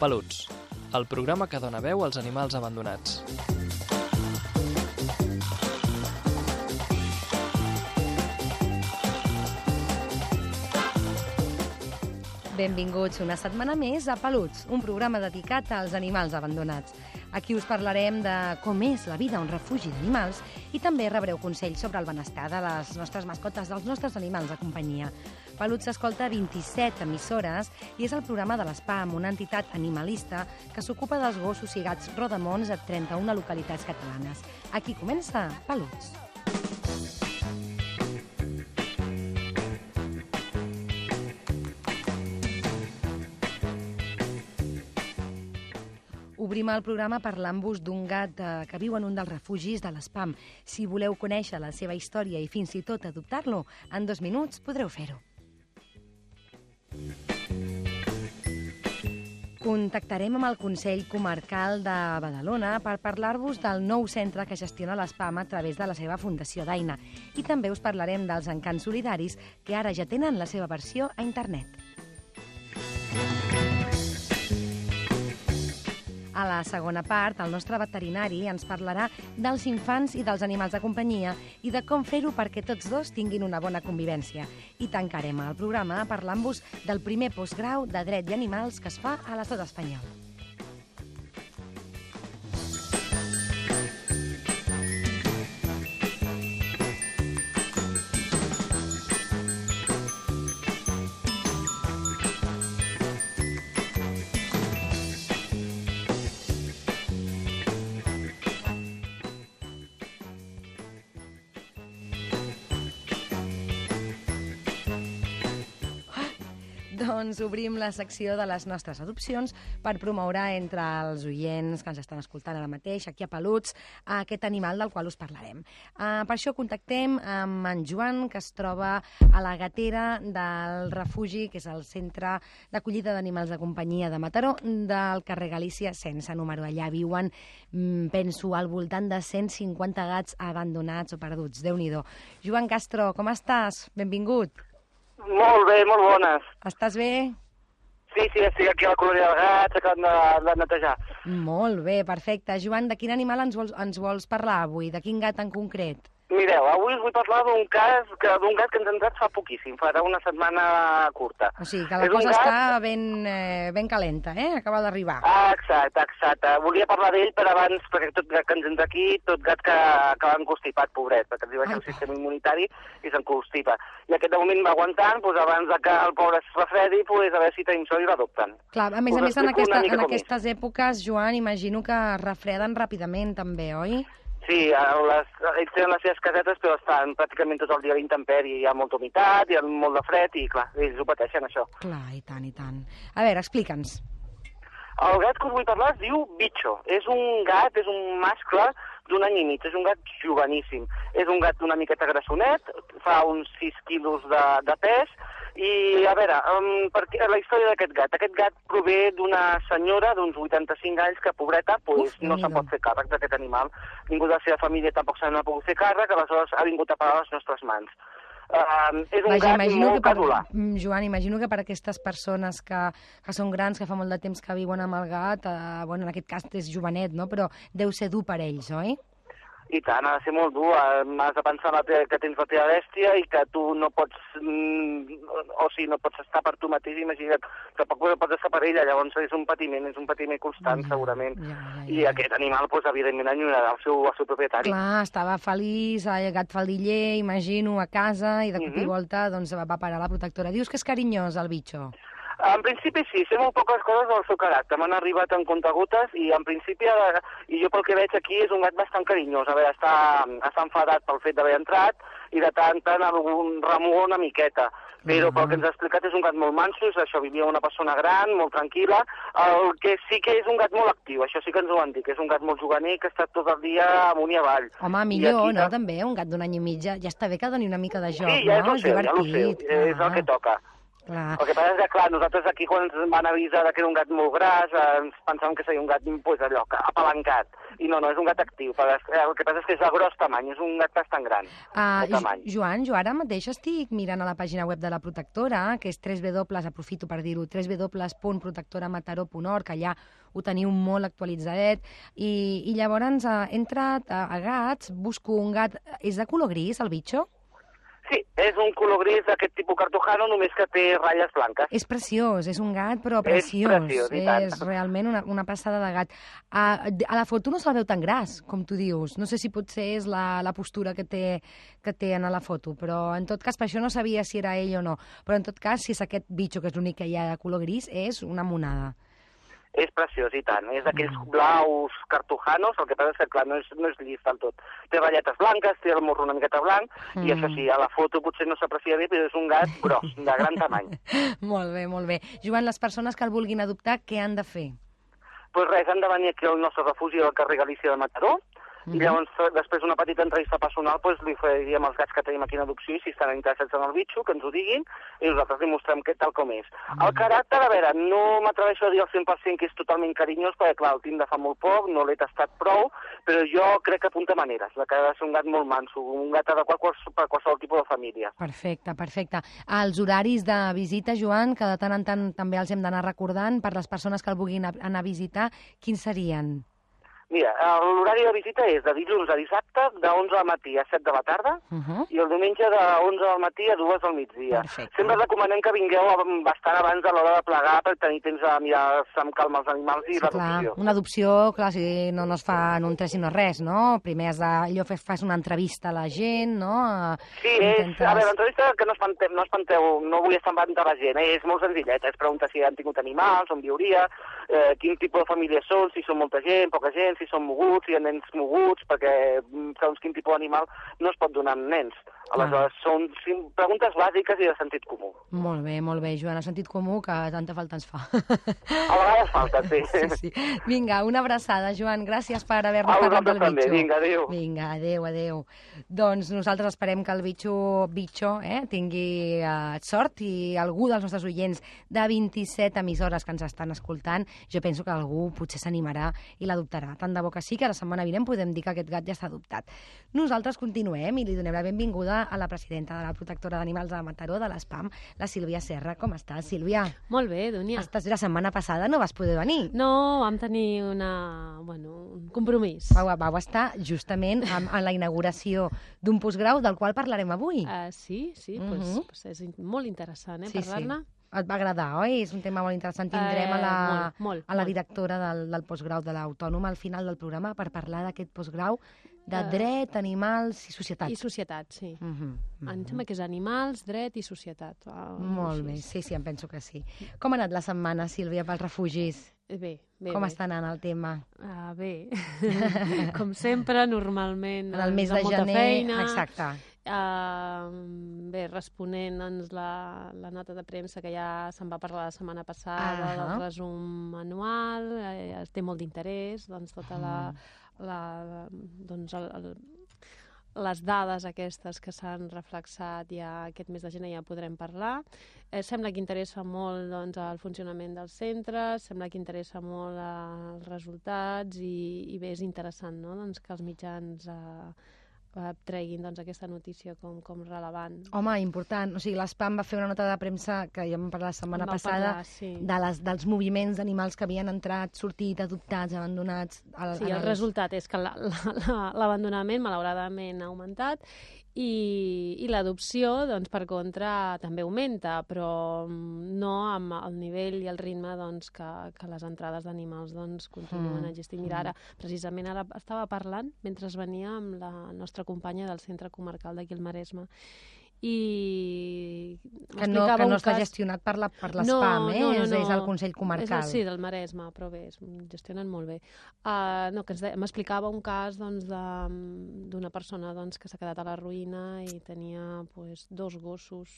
Peluts, el programa que dona veu als animals abandonats. Benvinguts una setmana més a Peluts, un programa dedicat als animals abandonats. Aquí us parlarem de com és la vida a un refugi d'animals i també rebreu consells sobre el benestar de les nostres mascotes, dels nostres animals de companyia. Peluts s'escolta a 27 emissores i és el programa de l'ESPAM, una entitat animalista que s'ocupa dels gossos i gats rodamons a 31 localitats catalanes. Aquí comença Peluts. Obrim el programa parlant-vos d'un gat eh, que viu en un dels refugis de l'ESPAM. Si voleu conèixer la seva història i fins i tot adoptar-lo, en dos minuts podreu fer-ho. Contactarem amb el Consell Comarcal de Badalona per parlar-vos del nou centre que gestiona l'ESPAM a través de la seva Fundació d'Aina. I també us parlarem dels encants solidaris que ara ja tenen la seva versió a internet. A la segona part, el nostre veterinari ens parlarà dels infants i dels animals de companyia i de com fer-ho perquè tots dos tinguin una bona convivència. I tancarem el programa parlant-vos del primer postgrau de dret i animals que es fa a l'estat espanyol. Doncs obrim la secció de les nostres adopcions per promoure entre els oients que ens estan escoltant ara mateix, aquí a Peluts, aquest animal del qual us parlarem. Uh, per això contactem amb en Joan, que es troba a la gatera del refugi, que és el centre d'acollida d'animals de companyia de Mataró, del carrer Galícia, sense número. Allà viuen, mm, penso, al voltant de 150 gats abandonats o perduts. déu nhi Joan Castro, com estàs? Benvingut. Molt bé, molt bones. Estàs bé? Sí, sí, estic aquí a la colònia del gat, acabant de, de netejar. Molt bé, perfecte. Joan, de quin animal ens vols, ens vols parlar avui? De quin gat en concret? Mireu, avui us vull parlar d'un cas que d'un gat que ens ha entrat fa poquíssim, farà una setmana curta. O sigui, que la És cosa gat- està ben, eh, ben calenta, eh? Acaba d'arribar. Ah, exacte, exacte. Volia parlar d'ell per abans, perquè tot gat que ens entra aquí, tot gat que, que l'han constipat, pobret, perquè li baixa el sistema immunitari i se'n constipa. I aquest de moment va aguantant, doncs abans de que el pobre es refredi, doncs a veure si tenim sort i l'adopten. Clar, a més Us a més, en, aquesta, en aquestes èpoques, Joan, imagino que es refreden ràpidament, també, oi? Sí, les, ells tenen les seves casetes, però estan pràcticament tot el dia a l'intempèrie. Hi ha molta humitat, hi ha molt de fred i, clar, ells ho pateixen, això. Clar, i tant, i tant. A veure, explica'ns. El gat que us vull parlar es diu Bicho. És un gat, és un mascle d'un any i mig, és un gat joveníssim. És un gat una miqueta grassonet, fa uns 6 quilos de, de pes, i a veure, um, per què, la història d'aquest gat. Aquest gat prové d'una senyora d'uns 85 anys que, pobreta, pues, Uf, no se'n pot fer càrrec d'aquest animal. Ningú de la seva família tampoc se n'ha pogut fer càrrec, aleshores ha vingut a parar a les nostres mans. Uh, és un Vaja, gat imagino que molt per, casolà. Mm, Joan, imagino que per aquestes persones que, que són grans, que fa molt de temps que viuen amb el gat, eh, bueno, en aquest cas és jovenet, no? però deu ser dur per ells, oi? I tant, ha de ser molt dur. eh, Has de pensar la teva, que tens la teva bèstia i que tu no pots... Mm, o sigui, no pots estar per tu mateix, imagina't. Tampoc no pots estar per ella, llavors és un patiment, és un patiment constant, Ja, segurament. ja, ja, I ja. aquest animal, doncs, evidentment, enyorarà el seu, el seu propietari. Clar, estava feliç, el gat faldiller, imagino, a casa, i de cop i Mhm. volta doncs, va parar la protectora. Dius que és carinyós, el bitxo. En principi sí, sé molt poques coses del seu caràcter. M'han arribat en comptagotes i en principi, eh, i jo pel que veig aquí, és un gat bastant carinyós. A veure, està, està enfadat pel fet d'haver entrat i de tant en tant algun remor una miqueta. Però Ah. pel que ens ha explicat és un gat molt manso, és això, vivia una persona gran, molt tranquil·la. El que sí que és un gat molt actiu, això sí que ens ho han dit, que és un gat molt juganer que està tot el dia amunt i avall. Home, millor, aquí no? ta- També, un gat d'un any i mig ja, ja està bé que doni una mica de joc, Sí, ja és no? el seu, ja és el seu, divertit. és el Ah. que toca. Clar. El que passa és que, clar, nosaltres aquí quan ens van avisar que era un gat molt gras, eh, ens pensàvem que seria un gat, pues, allò, apalancat. I no, no, és un gat actiu. és- El que passa és que és de gros tamany, és un gat bastant gran. Uh, tamany. Joan, jo ara mateix estic mirant a la pàgina web de la protectora, que és www, aprofito per dir-ho, www.protectoramataró.org, que allà ho teniu molt actualitzadet, i, i llavors uh, he entrat a, a gats, busco un gat... És de color gris, el bitxo? Sí, és un color gris d'aquest tipus cartojano, només que té ratlles blanques. És preciós, és un gat, però És preciós. preciós, i tant. és realment una, una passada de gat. A, a la foto no se'l veu tan gras, com tu dius. No sé si potser és la, la postura que té, que té en la foto, però en tot cas, per això no sabia si era ell o no. Però en tot cas, si és aquest bitxo, que és l'únic que hi ha de color gris, és una monada. És preciós, i tant. És d'aquells Mm. blaus cartojanos, el que passa és que, clar, no és, no és llis del tot. Té ratlletes blanques, té el morro una miqueta blanc, Mm. i això sí, a la foto potser no s'aprecia bé, però és un gat gros, de gran tamany. molt bé, molt bé. Joan, les persones que el vulguin adoptar, què han de fer? pues res, han de venir aquí al nostre refugi al carrer Galícia de Mataró, Mhm. i llavors, eh, després d'una petita entrevista personal, pues, li faríem els gats que tenim aquí en adopció i si estan interessats en el bitxo, que ens ho diguin, i nosaltres li mostrem que tal com és. Mhm. El caràcter, a veure, no m'atreveixo a dir al 100% que és totalment carinyós, perquè, clar, el tinc de fa molt poc, no l'he tastat prou, però jo crec que apunta maneres, de que ha de ser un gat molt manso, un gat adequat per qualsevol tipus de família. Perfecte, perfecte. Els horaris de visita, Joan, que de tant en tant també els hem d'anar recordant per les persones que el vulguin a- anar a visitar, quins serien? Mira, l'horari de visita és de dilluns a dissabte, de 11 al matí a 7 de la tarda, Uh -huh. i el diumenge de 11 del matí a 2 del migdia. Perfecte. Sempre recomanem que vingueu bastant abans a l'hora de plegar per tenir temps de mirar amb calma els animals i Sí, l'adopció. una adopció, clar, si no, no es fa en un tres i no res, no? Primer has de, allò fas una entrevista a la gent, no? Sí, és, Intentes- a veure, l'entrevista que no espanteu, no espanteu, no vull espantar la gent, eh? és molt senzilleta, es pregunta si han tingut animals, on viuria, eh, quin tipus de família són, si són molta gent, poca gent, si són moguts, si hi ha nens moguts, perquè mm, segons quin tipus d'animal no es pot donar amb nens. Aleshores, són sim- preguntes bàsiques i de sentit comú. Molt bé, molt bé, Joan, el sentit comú que tanta falta ens fa. A vegades falta, sí. sí, sí. Vinga, una abraçada, Joan, gràcies per haver-nos parlat del també, bitxo. vinga, adéu. Vinga, adéu, adéu. Doncs nosaltres esperem que el bitxo, bitxo eh, tingui eh, sort i algú dels nostres oients de 27 emissores que ens estan escoltant, jo penso que algú potser s'animarà i l'adoptarà. Tant de bo que sí, que la setmana vinent podem dir que aquest gat ja està adoptat. Nosaltres continuem i li donem la benvinguda a la presidenta de la protectora d'animals de Mataró, de l'ESPAM, la Sílvia Serra. Com estàs, Sílvia? Molt bé, Dúnia. Estàs la setmana passada, no vas poder venir. No, vam tenir una, bueno, un compromís. Vau, vau estar justament en, en la inauguració d'un postgrau del qual parlarem avui. Uh, sí, sí, Mhm. pues, pues és molt interessant, eh, Sí, sí. Et va agradar, oi? És un tema molt interessant. Tindrem a la, Eh, molt, molt, a la directora del, del postgrau de l'Autònoma al final del programa per parlar d'aquest postgrau de Eh, dret, animals i societat. I societat, sí. Mm -hmm. Em sembla que és animals, dret i societat. Uh, Molt bé, sí, sí, em penso que sí. Com ha anat la setmana, Sílvia, pels refugis? Bé, bé. Com bé. està anant el tema? Uh, bé, com sempre, normalment, En el mes de molta gener... feina. Exacte. Uh, bé, responent doncs, la, la nota de premsa que ja se'n va parlar la setmana passada, Ahà. del resum anual, eh, té molt d'interès, doncs tota la, la, doncs, el, el, les dades aquestes que s'han reflexat ja aquest mes de gener ja podrem parlar. Eh, sembla que interessa molt doncs, el funcionament dels centres, sembla que interessa molt eh, els resultats i, i bé, és interessant no? doncs, que els mitjans eh, treguin doncs, aquesta notícia com, com relevant. Home, important. O sigui, l'ESPAM va fer una nota de premsa que ja vam parlar la setmana vam passada parlar, sí. de les, dels moviments d'animals que havien entrat, sortit, adoptats, abandonats... Al, Sí, el els- resultat és que la- la- la- l'abandonament, malauradament, ha augmentat i, i l'adopció, doncs, per contra, també augmenta, però mm, no amb el nivell i el ritme doncs, que, que les entrades d'animals doncs, continuen Mm, existint. Mira, ara, precisament, ara estava parlant mentre venia amb la nostra companya del Centre Comarcal d'aquí al Maresme i Que no, que no està cas- gestionat per la- per l'ESPAM, eh? no, no, És, és no. el Consell Comarcal. És, sí, del Maresme, però bé, es gestionen molt bé. Uh, no, que de- m'explicava un cas doncs, de- d'una persona doncs, que s'ha quedat a la ruïna i tenia pues, dos gossos.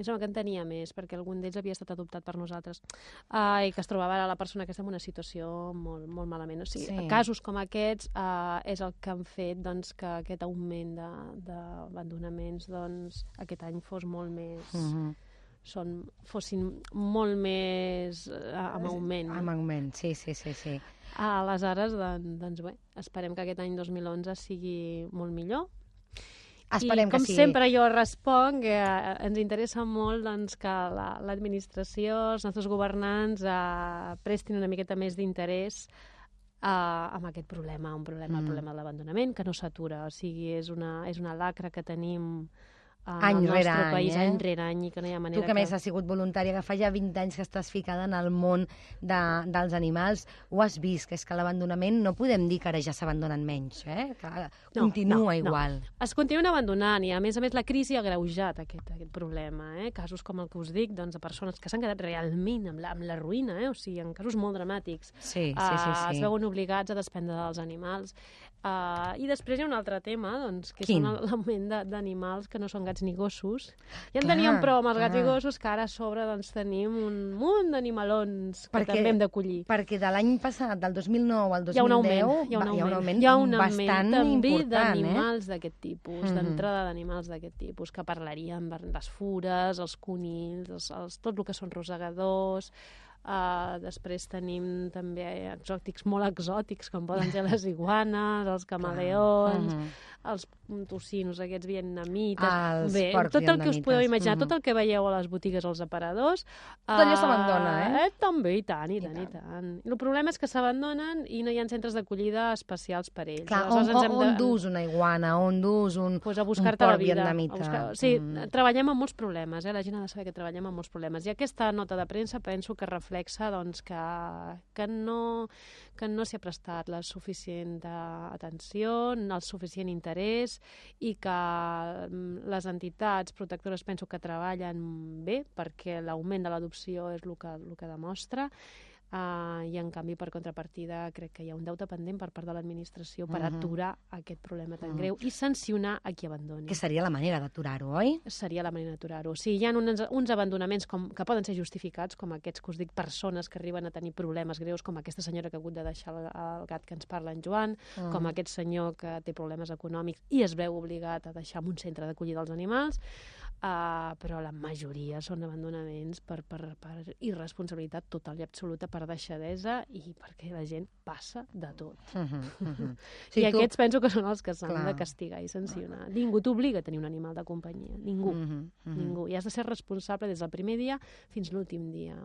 Em sembla que en tenia més, perquè algun d'ells havia estat adoptat per nosaltres. Uh, I que es trobava ara la persona aquesta en una situació molt, molt malament. O sigui, Sí. casos com aquests uh, és el que han fet doncs, que aquest augment d'abandonaments doncs, aquest any fos molt més... Mhm. són, fossin molt més eh, amb augment. Amb augment, sí, sí, sí. sí. Aleshores, doncs, doncs bé, esperem que aquest any 2011 sigui molt millor. Esperem I com que sigui. sempre jo responc eh, ens interessa molt doncs, que la- l'administració, els nostres governants eh, prestin una miqueta més d'interès eh, amb aquest problema, un problema, Mm. el problema de l'abandonament, que no s'atura, o sigui, és una, és una lacra que tenim Any nostre rere any, país, eh? any rere any, i que no hi ha manera Tu que més has sigut voluntària, que fa ja 20 anys que estàs ficada en el món de, dels animals, ho has vist, que és que l'abandonament no podem dir que ara ja s'abandonen menys, eh? que No, continua no, no. igual. Es continuen abandonant i, a més a més, la crisi ha greujat aquest, aquest problema. Eh? Casos com el que us dic, doncs, de persones que s'han quedat realment amb la, amb la ruïna, eh? o sigui, en casos molt dramàtics. Sí, sí, sí. Eh, sí. es veuen obligats a despendre dels animals. Uh, I després hi ha un altre tema, doncs, que Quin? són l'augment d'animals que no són gats ni gossos. Ja en Clar, teníem prou amb els gats i clar. gossos, que ara a sobre doncs, tenim un munt d'animalons que Perquè- també hem d'acollir. Perquè de l'any passat, del 2009 al 2010, Hi ha un augment, hi ha un augment, hi ha un augment, hi ha un bastant augment també important, eh? d'animals d'aquest tipus, Mhm. d'entrada d'animals d'aquest tipus, que parlaríem de les fures, els conills, els, els, tot el que són rosegadors, Uh, després tenim també exòtics molt exòtics, com poden ser les iguanes, els camaleons, Mhm. els tocinos aquests vietnamites... Els Bé, tot el que us podeu imaginar, Mhm. tot el que veieu a les botigues, als aparadors... Tot allò s'abandona, eh? eh? També, i tant, i, I tant, i tant. tant. El problema és que s'abandonen i no hi ha centres d'acollida especials per ells. Clar, on, Aleshores ens on, hem on de- dus una iguana, on dus un, pues a un buscar-te la vida. vietnamita? A buscar... Sí, Mm. treballem amb molts problemes, eh? la gent ha de saber que treballem amb molts problemes. I aquesta nota de premsa penso que reflexa doncs, que, que no, que no s'hi ha prestat la suficient atenció, el suficient interès i que mm, les entitats protectores penso que treballen bé perquè l'augment de l'adopció és el que, el que demostra Uh, I, en canvi, per contrapartida, crec que hi ha un deute pendent per part de l'administració per Mhm. aturar aquest problema tan Mhm. greu i sancionar a qui abandoni. Que seria la manera d'aturar-ho, oi? Seria la manera d'aturar-ho. Sigui, hi ha uns, uns abandonaments com, que poden ser justificats, com aquests que us dic, persones que arriben a tenir problemes greus, com aquesta senyora que ha hagut de deixar el, el gat que ens parla en Joan, Mm. com aquest senyor que té problemes econòmics i es veu obligat a deixar en un centre d'acollida dels animals, uh, però la majoria són abandonaments per, per, per irresponsabilitat total i absoluta, per deixadesa i perquè la gent passa de tot. Mhm, mhm. Sí, I tu- aquests penso que són els que s'han de castigar i sancionar. Ningú t'obliga a tenir un animal de companyia, ningú. Mhm, mhm. Ningú. I has de ser responsable des del primer dia fins l'últim dia,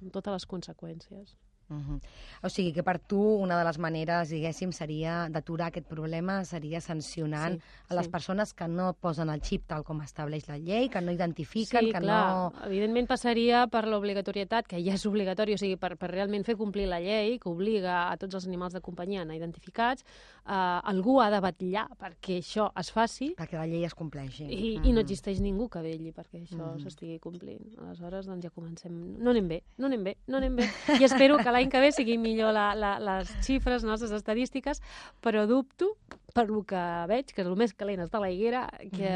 amb totes les conseqüències. Mhm. O sigui que per tu una de les maneres, diguéssim, seria d'aturar aquest problema, seria sancionant Sí, a les sí. persones que no posen el xip tal com estableix la llei, que no identifiquen, sí, que clar. no... Evidentment passaria per l'obligatorietat, que ja és obligatori, o sigui, per, per realment fer complir la llei, que obliga a tots els animals de companyia a anar identificats, eh, algú ha de batllar perquè això es faci perquè la llei es compleixi. i, Mhm. i no existeix ningú que velli perquè això Mhm. s'estigui complint. Aleshores, doncs ja comencem... No anem bé, no anem bé, no anem bé. I espero que l'any que ve siguin millor la, la, les xifres, nostres estadístiques, però dubto, per lo que veig, que és el més calent està la higuera, que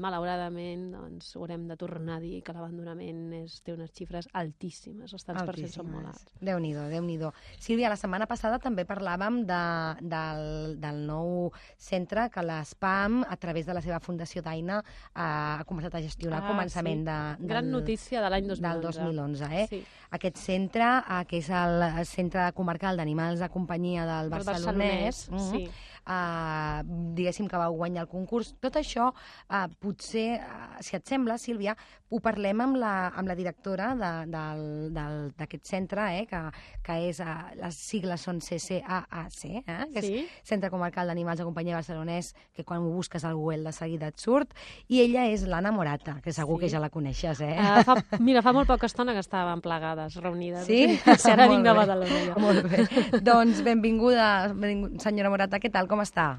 malauradament doncs, haurem de tornar a dir que l'abandonament té unes xifres altíssimes, els tants per cent són molt alts. Déu-n'hi-do, déu nhi déu Sílvia, la setmana passada també parlàvem de, del, del nou centre que l'ESPAM, a través de la seva fundació d'Aina, ha començat a gestionar Ah, a començament sí. de, del, Gran notícia de l'any 2011. del 2011. Eh? Sí. Aquest centre, eh, que és el Centre Comarcal d'Animals de Companyia del Del Barcelonès, barcelonès, sí. Eh, diguéssim que va guanyar el concurs. Tot això, eh, potser, eh, si et sembla, Sílvia, ho parlem amb la, amb la directora d'aquest centre, eh, que, que és, eh, les sigles són CCAAC, eh, que Sí. és Centre Comarcal d'Animals de Companyia Barcelonès, que quan ho busques al Google de seguida et surt, i ella és l'Anna Morata, que segur Sí. que ja la coneixes, eh? Uh, fa, mira, fa molt poca estona que estàvem plegades, reunides. Sí? Si ara vinc de. Badalona. Molt bé. doncs benvinguda, benvinguda, senyora Morata, què tal, com està?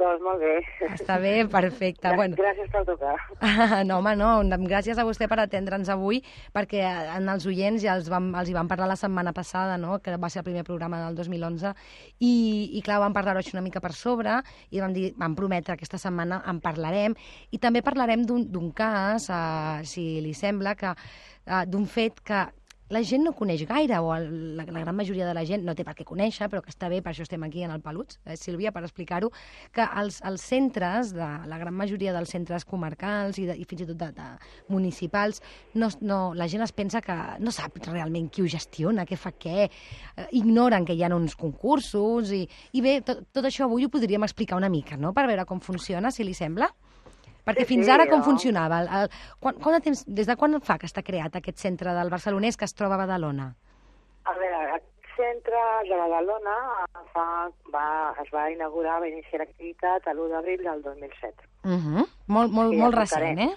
Doncs molt bé. Està bé, perfecte. Gràcies, Bueno, Gràcies per trucar. no, home, no, gràcies a vostè per atendre'ns avui, perquè en els oients ja els, vam, els hi vam parlar la setmana passada, no? que va ser el primer programa del 2011, i, i clar, vam parlar-ho així una mica per sobre, i vam, dir, vam prometre que aquesta setmana en parlarem, i també parlarem d'un d'un cas, uh, si li sembla, que uh, d'un fet que la gent no coneix gaire, o el, la, la gran majoria de la gent no té per què conèixer, però que està bé, per això estem aquí en el Peluts, eh, Sílvia, per explicar-ho, que els, els centres, de, la gran majoria dels centres comarcals i, de, i fins i tot de, de municipals, no, no, la gent es pensa que no sap realment qui ho gestiona, què fa què, eh, ignoren que hi ha uns concursos, i, i bé, tot, tot això avui ho podríem explicar una mica, no?, per veure com funciona, si li sembla. Perquè Sí, fins sí, ara com jo- funcionava? El, el, quan, quant de temps, des de quan fa que està creat aquest centre del barcelonès que es troba a Badalona? A veure, aquest centre de Badalona fa, va, es va inaugurar, va iniciar l'activitat a l'1 d'abril del 2007. Uh -huh. Molt, molt, Sí, molt recent, eh?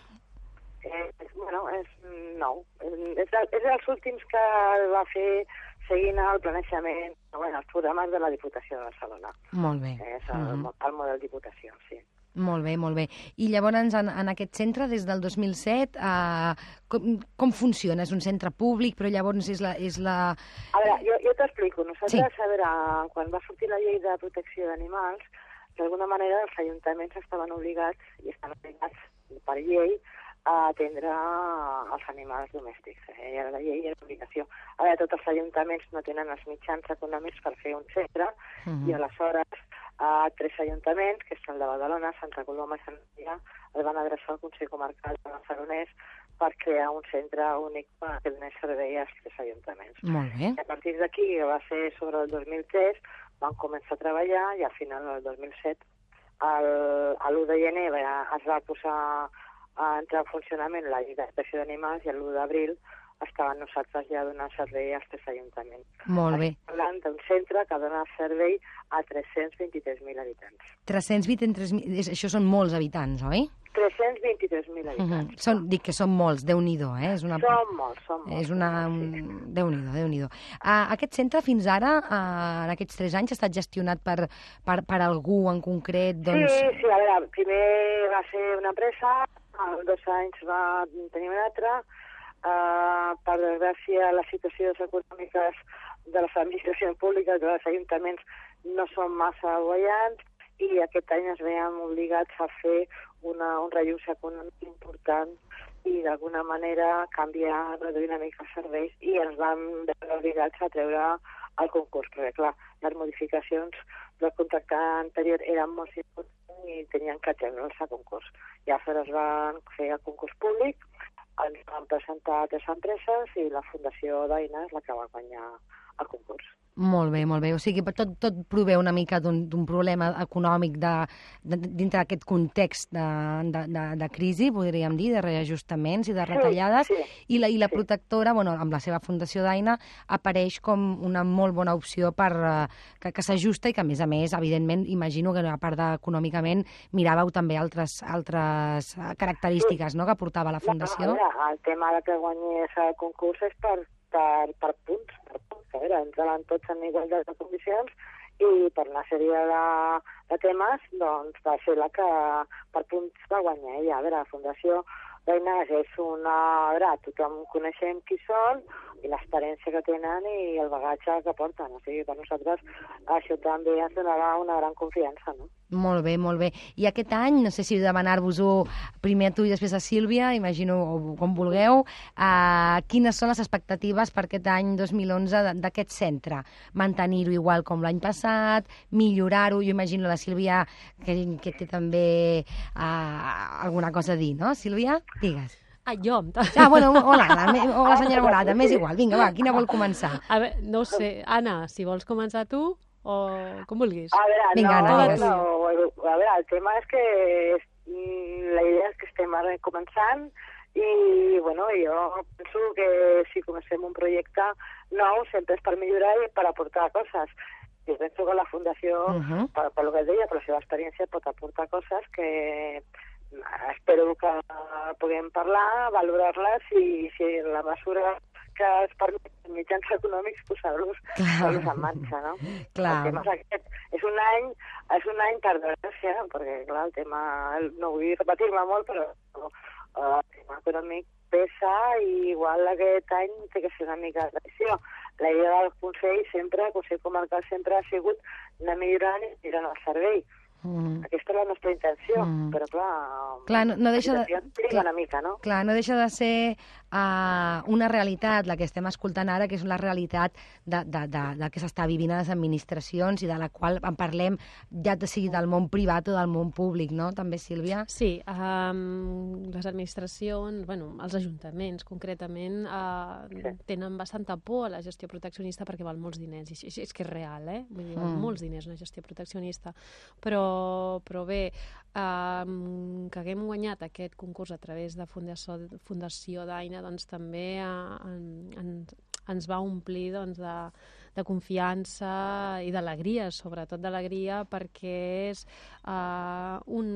Eh, és- bueno, és mm, nou. És, és dels últims que va fer seguint el planejament, bueno, els programes de la Diputació de Barcelona. Molt bé. És el, Mhm. mo- el model Diputació, sí. Molt bé, molt bé. I llavors, en, en aquest centre, des del 2007, eh, com, com funciona? És un centre públic, però llavors és la... És la... A veure, jo, jo t'explico. Nosaltres, Sí. a veure, quan va sortir la llei de protecció d'animals, d'alguna manera els ajuntaments estaven obligats, i estan obligats per llei, a atendre els animals domèstics. Eh? I ara la llei era obligació. A veure, tots els ajuntaments no tenen els mitjans econòmics per fer un centre, Mhm. i aleshores a tres ajuntaments, que és el de Badalona, Santa Coloma i Sant Maria, es van adreçar al Consell Comarcal de Barcelonès per crear un centre únic que donés servei als tres ajuntaments. Molt bé. I a partir d'aquí, que va ser sobre el 2003, van començar a treballar i al final del 2007, el, a l'1 de gener va, es va posar a entrar en funcionament la llei d'espècie d'animals i l'1 d'abril estaven nosaltres ja donant servei als tres ajuntaments. Molt bé. Estem parlant d'un centre que dona servei a 323.000 habitants. 323.000... és- Això són molts habitants, oi? 323.000 Uh habitants. -huh. són, dic que són molts, déu nhi eh? És una... Som molts, som molts. És una... sí. Un... Déu-n'hi-do, déu nhi déu uh, Aquest centre fins ara, uh, en aquests tres anys, ha estat gestionat per, per, per algú en concret? Doncs... Sí, sí, a veure, primer va ser una empresa, dos anys va tenir una altra, uh, per desgràcia les situacions econòmiques de les administracions públiques, de els ajuntaments, no són massa guaiants, i aquest any es veiem obligats a fer una, un reús econòmic important i d'alguna manera canviar, reduir una mica els serveis i ens vam veure obligats a treure el concurs, perquè clar, les modificacions del contracte anterior eren molt importants i tenien que treure'ls a concurs. I aleshores van fer el concurs públic, ens van presentar tres empreses i la Fundació d'Aina és la que va guanyar el concurs. Molt bé, molt bé. O sigui, tot, tot prové una mica d'un problema econòmic de, de, dintre d'aquest context de, de, de, de crisi, podríem dir, de reajustaments i de retallades, Sí, i la, i la sí. protectora, bueno, amb la seva fundació d'Aina, apareix com una molt bona opció per, eh, que, que s'ajusta i que, a més a més, evidentment, imagino que a part d'econòmicament miràveu també altres, altres eh, característiques no?, que portava la fundació. No, el tema de que guanyés el concurs és per, per, per punts, per punts. A veure, entraven tots en igualtat de condicions i per una sèrie de, de temes doncs, va ser la que per punts va guanyar ella. A veure, la Fundació d'Ainàs és una... A veure, tothom coneixem qui són i l'experiència que tenen i el bagatge que porten. O sigui, per nosaltres això també ens donarà una gran confiança, no? Molt bé, molt bé. I aquest any, no sé si demanar-vos-ho primer a tu i després a Sílvia, imagino, com vulgueu, uh, quines són les expectatives per aquest any 2011 de- d'aquest centre? Mantenir-ho igual com l'any passat, millorar-ho, jo imagino la Sílvia que, que té també uh, alguna cosa a dir, no, Sílvia? Digues. Ah, jo? Ah, bueno, hola, la, me- o la senyora Morata, m'és igual. Vinga, va, quina vol començar? A veure, no ho sé. Anna, si vols començar tu o com vulguis. A veure, Vinga, no, Anna, digues. no, a veure, el tema és que la idea és que estem ara començant i, bueno, jo penso que si comencem un projecte nou sempre és per millorar i per aportar coses. Jo penso que la Fundació, Uh -huh. per, per lo que deia, per la seva experiència, pot aportar coses que espero que puguem parlar, valorar-les i si la mesura que es permet mitjans econòmics posar-los posar en marxa, no? Clar. El tema és aquest. És un any, és un any per desgràcia, perquè clar, el tema, no vull repetir-me molt, però uh, el tema econòmic pesa i igual aquest any té que ser una mica de tradició. La idea del Consell sempre, el Consell Comarcal sempre ha sigut anar millorant i tirant el servei. Mm. Aquesta és la nostra intenció, Mm. però clar... Clar, no- no deixa de- la situació triga clar. una mica, no? Clar, no deixa de ser uh, una realitat, la que estem escoltant ara, que és la realitat de, de, de, de que s'està vivint a les administracions i de la qual en parlem ja sigui del món privat o del món públic, no? També, Sílvia? Sí, um, les administracions, bueno, els ajuntaments concretament, uh, Sí. tenen bastanta por a la gestió proteccionista perquè val molts diners, i és, és que és real, eh? Vull dir, Mm. molts diners una gestió proteccionista. Però, però bé, um, que haguem guanyat aquest concurs a través de Fundació, Fundació d'Aina, doncs també uh, en, en, ens va omplir doncs, de, de confiança i d'alegria, sobretot d'alegria, perquè és uh, un,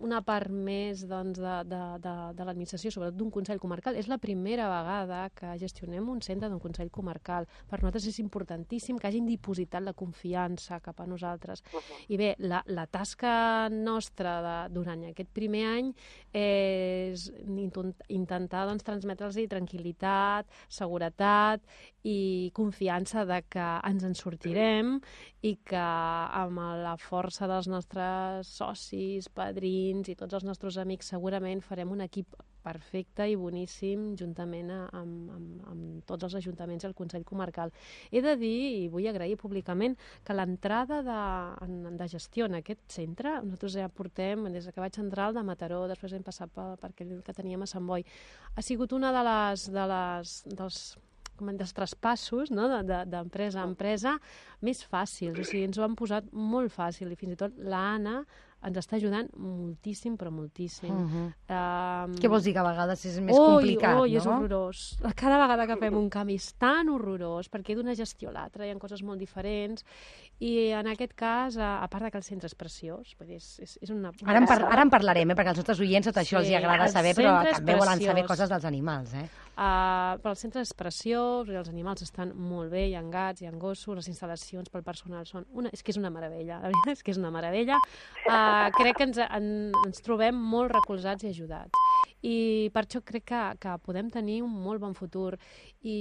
una part més doncs, de, de, de, de l'administració, sobretot d'un Consell Comarcal. És la primera vegada que gestionem un centre d'un Consell Comarcal. Per nosaltres és importantíssim que hagin dipositat la confiança cap a nosaltres. I bé, la, la tasca nostra de, durant aquest primer any és intent- intentar doncs, transmetre'ls tranquil·litat, seguretat i confiança de que ens en sortirem i que amb la força dels nostres socis, padrins i tots els nostres amics segurament farem un equip perfecte i boníssim juntament amb, amb, amb tots els ajuntaments i el Consell Comarcal. He de dir, i vull agrair públicament, que l'entrada de, de gestió en aquest centre, nosaltres ja portem des que vaig entrar al de Mataró, després hem passat per, per aquell que teníem a Sant Boi, ha sigut una de les, de les, dels, dels traspassos no? de- de- d'empresa a empresa més fàcils. O sigui, ens ho han posat molt fàcil i fins i tot l'Anna ens està ajudant moltíssim, però moltíssim. Uh -huh. Um, Què vols dir, que a vegades és més oi, complicat, oi, no? és horrorós. Cada vegada que fem un canvi és tan horrorós, perquè d'una gestió a l'altra hi ha coses molt diferents, i en aquest cas, a, a part de que el centre és preciós, vull dir, és, és, és una... Ara en, par ara en parlarem, eh? perquè als nostres oients tot això els hi Sí, agrada el saber, però també volen saber coses dels animals, eh? Uh, però el centre és preciós, i els animals estan molt bé, hi ha gats, hi ha gossos, les instal·lacions pel personal són una... És que és una meravella, la veritat és que és una meravella. Uh, crec que ens, en, ens trobem molt recolzats i ajudats. I per això crec que, que podem tenir un molt bon futur. I,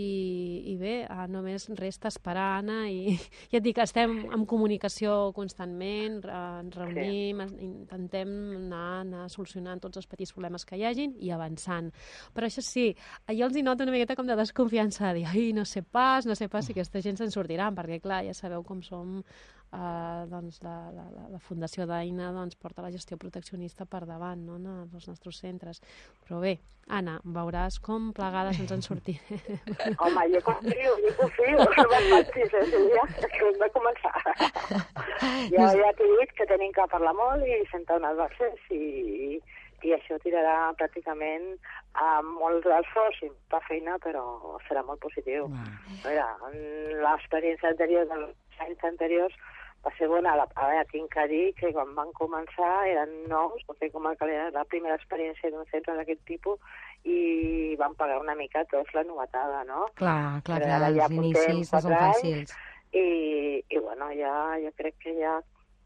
i bé, uh, només resta esperar, Anna, i ja et dic, estem en comunicació constantment, ens reunim, sí. intentem anar, anar solucionant tots els petits problemes que hi hagin i avançant. Però això sí, jo els hi noto una miqueta com de desconfiança, de dir, ai, no sé pas, no sé pas si aquesta gent se'n sortiran, perquè clar, ja sabeu com som Uh, doncs la, la, la, Fundació d'Aina doncs, porta la gestió proteccionista per davant no, en els nostres centres. Però bé, Anna, veuràs com plegades ens en sortirem. Home, jo confio, jo confio. No eh, Sílvia, que hem de començar. Jo ja t'he dit que tenim que parlar molt i sentar unes bases i, i això tirarà pràcticament a molt d'esforç i per feina, però serà molt positiu. Ah. A veure, l'experiència anterior dels anys anteriors va ser bona. La, a veure, tinc que dir que quan van començar eren nous, perquè com que era la primera experiència d'un centre d'aquest tipus i van pagar una mica tots la novetada, no? Clar, clar, Però clar, ja els inicis no són anys. fàcils. I, i bueno, ja, jo crec que ja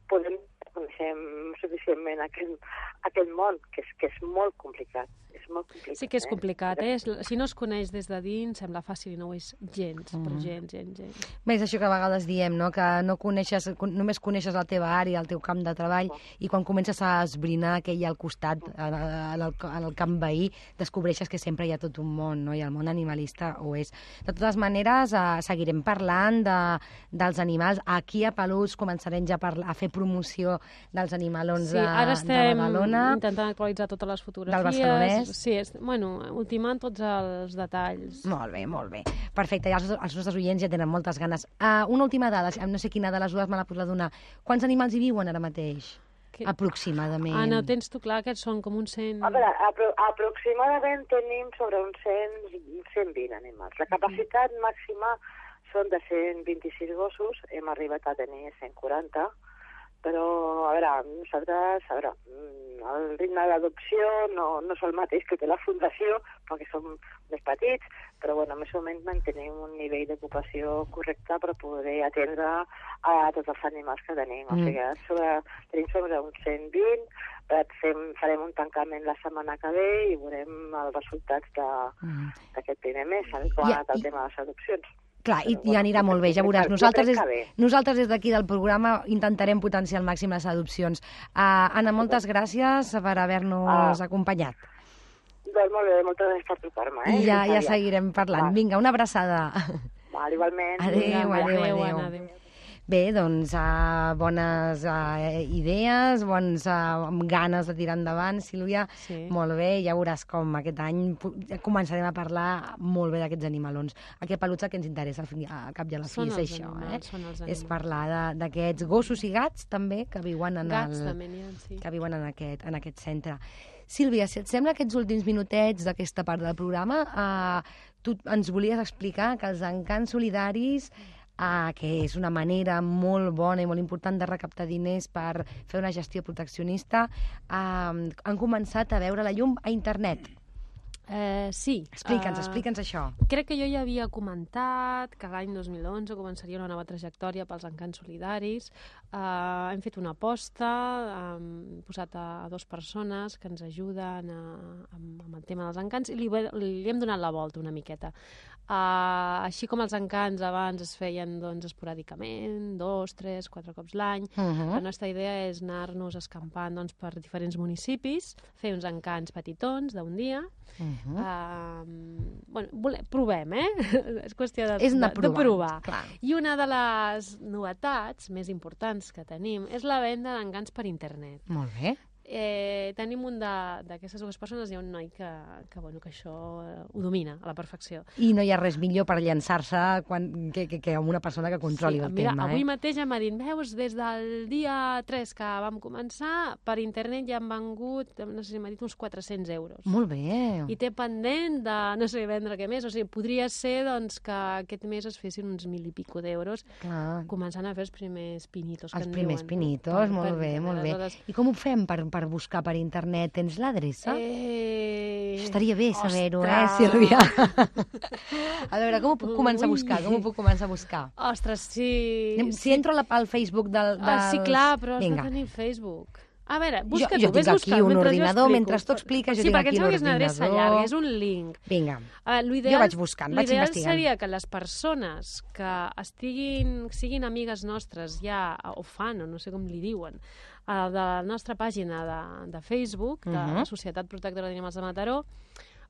podem coneixem suficientment aquest, aquest món, que és, que és molt complicat. És molt complicat. Sí que és eh? complicat, eh? Si no es coneix des de dins, sembla fàcil i no ho és gens, però Mhm. gens, gens, gens. Bé, és això que a vegades diem, no? que no coneixes, con- només coneixes la teva àrea, el teu camp de treball, i quan comences a esbrinar que hi ha al costat, en el, en el, en el camp veí, descobreixes que sempre hi ha tot un món, no? i el món animalista ho és. De totes maneres, eh, seguirem parlant de, dels animals. Aquí a Peluts començarem ja a, parlar, a fer promoció dels animalons Sí, de, ara de estem Badalona. intentant actualitzar totes les fotografies. Del barcelonès. Sí, és, bueno, ultimant tots els detalls. Molt bé, molt bé. Perfecte, ja els, els nostres oients ja tenen moltes ganes. Uh, una última dada, no sé quina de les dues me la podrà donar. Quants animals hi viuen ara mateix? Que... Aproximadament. Ah, no, tens tu clar que són com uns 100... A veure, apro aproximadament tenim sobre uns 100, 120 animals. La capacitat màxima són de 126 gossos, hem arribat a tenir 140, però, a veure, nosaltres, a veure, mm, el ritme d'adopció no, no és el mateix que té la Fundació, perquè som més petits, però, bueno, més o menys mantenim un nivell d'ocupació correcte per poder atendre a tots els animals que tenim. Mm. O Mm. sigui, sobre, tenim sobre uns 120, eh, fem, farem un tancament la setmana que ve i veurem els resultats Mm. d'aquest primer mes, anat el i- tema de les adopcions. Clar, i, i anirà molt bé, ja veuràs. Nosaltres, bé. nosaltres des d'aquí del programa intentarem potenciar al màxim les adopcions. Uh, Anna, moltes gràcies per haver-nos Ah. acompanyat. Doncs molt bé, moltes gràcies per trucar-me. Eh? Ja, ja seguirem parlant. Vinga, una abraçada. Val, igualment. Adéu, adéu, adéu. Anna, adéu. Bé, doncs, uh, bones uh, idees, bons uh, ganes de tirar endavant, Sílvia. Sí. Molt bé, ja veuràs com aquest any començarem a parlar molt bé d'aquests animalons. Aquí a que ens interessa al, cap i a la fi és això, animals, eh? És parlar d'aquests gossos i gats també que viuen en Gats el, també ha, sí. que viuen en aquest, en aquest centre. Sílvia, si et sembla aquests últims minutets d'aquesta part del programa, eh, tu ens volies explicar que els encants solidaris eh, que és una manera molt bona i molt important de recaptar diners per fer una gestió proteccionista, eh, han començat a veure la llum a internet. Eh, sí. Explica'ns, eh, explica'ns això. Crec que jo ja havia comentat que l'any 2011 començaria una nova trajectòria pels encants solidaris. Uh, hem fet una aposta, hem posat a, a dues persones que ens ajuden a, amb, amb el tema dels encants i li, li hem donat la volta una miqueta. Uh, així com els encants abans es feien doncs, esporàdicament, dos, tres, quatre cops l'any, Uh -huh. la nostra idea és anar-nos escampant doncs, per diferents municipis, fer uns encants petitons d'un dia. Uh -huh. Uh, bueno, vole, provem, eh? és qüestió de, és de, de provant, provar. Clar. I una de les novetats més importants que tenim és la venda d'encants per internet. Molt bé. Eh, tenim un d'aquestes dues persones, hi ha un noi que, que, bueno, que això eh, ho domina a la perfecció. I no hi ha res millor per llançar-se que, que, que amb una persona que controli el mira, tema. avui eh? mateix ja m'ha dit, veus, des del dia 3 que vam començar, per internet ja han vengut, no sé si m'ha dit, uns 400 euros. Molt bé. I té pendent de, no sé, vendre què més. O sigui, podria ser doncs, que aquest mes es fessin uns mil i pico d'euros, començant a fer els primers pinitos que Els en primers diuen. pinitos, Per- molt per bé, molt bé. I com ho fem per, per buscar per internet? Tens l'adreça? Eh... Estaria bé saber-ho, eh! Sílvia? a veure, com ho puc començar a buscar? Com ho puc començar a buscar? Ostres, sí. Si entro a la- al Facebook del... dels... Ah, sí, clar, però has Vinga. de tenir Facebook. A veure, busca jo tu, tinc aquí buscant un mentre jo ordinador, explico. mentre tu expliques, jo sí, tinc perquè aquí em sembla que és una adreça l'ordinador. llarga, és un link. Vinga. Uh, l'ideal, vaig buscant, vaig l'ideal investigant. seria que les persones que estiguin, siguin amigues nostres ja, o fan, o no sé com li diuen, uh, de la nostra pàgina de, de Facebook, de Mhm. la Societat Protectora d'Animals de Mataró,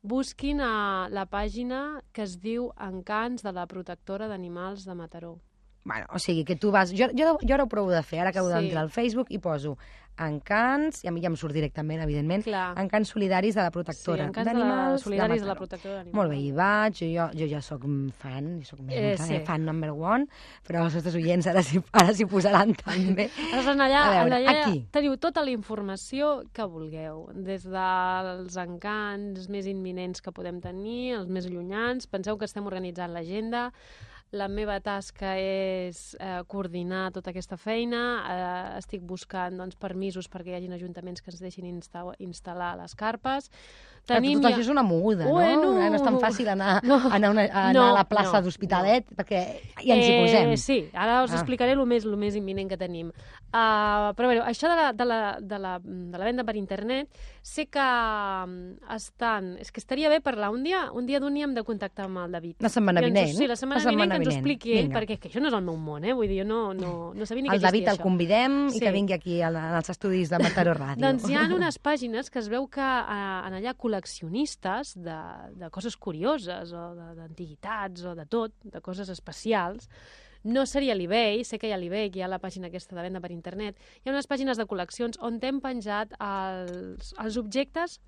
busquin a la pàgina que es diu Encants de la Protectora d'Animals de Mataró. Bueno, o sigui, que tu vas... Jo, jo, jo ara ho provo de fer, ara acabo Sí. d'entrar al Facebook i poso encants, i a mi ja em surt directament, evidentment, Clar. encants solidaris de la Sí, protectora de la, d'animals solidaris de la Mataró. Protectora d'Animals. Molt bé, hi vaig, jo, jo ja sóc fan, jo sóc Eh, sí. eh, fan number one, però els nostres oients ara s'hi ara s'hi posaran també. Allà, A veure, allà aquí. teniu tota la informació que vulgueu, des dels encants més imminents que podem tenir, els més llunyans. Penseu que estem organitzant l'agenda. La meva tasca és eh, coordinar tota aquesta feina. Eh, estic buscant doncs, permisos perquè hi hagin ajuntaments que ens deixin insta instal·lar les carpes. Clar, Tenim tot això és una moguda, Bueno. no? No és tan fàcil anar, No. anar, a, una, anar No, a la plaça no, d'Hospitalet, perquè ja ens hi posem. Eh, sí, ara us Ah. explicaré el més, el més imminent que tenim. Uh, però bé, això de la, de, la, de, la, de la venda per internet, sé que um, estan... És que estaria bé parlar un dia, un dia d'un dia hem de contactar amb el David. La setmana I ens- vinent. Sí, la setmana, La setmana vinent que ens ho vinent. expliqui ell, perquè que això no és el meu món, eh? Vull dir, jo no, no, no sabia ni que El David existia el convidem Sí. i que vingui aquí al- als estudis de Mataró Ràdio. Doncs hi ha unes pàgines que es veu que eh, en allà col·leccionistes de, de coses curioses o de- d'antiguitats o de tot, de coses especials, no seria l'eBay, sé que hi ha l'eBay, que hi ha la pàgina aquesta de venda per internet, hi ha unes pàgines de col·leccions on t'hem penjat els, els objectes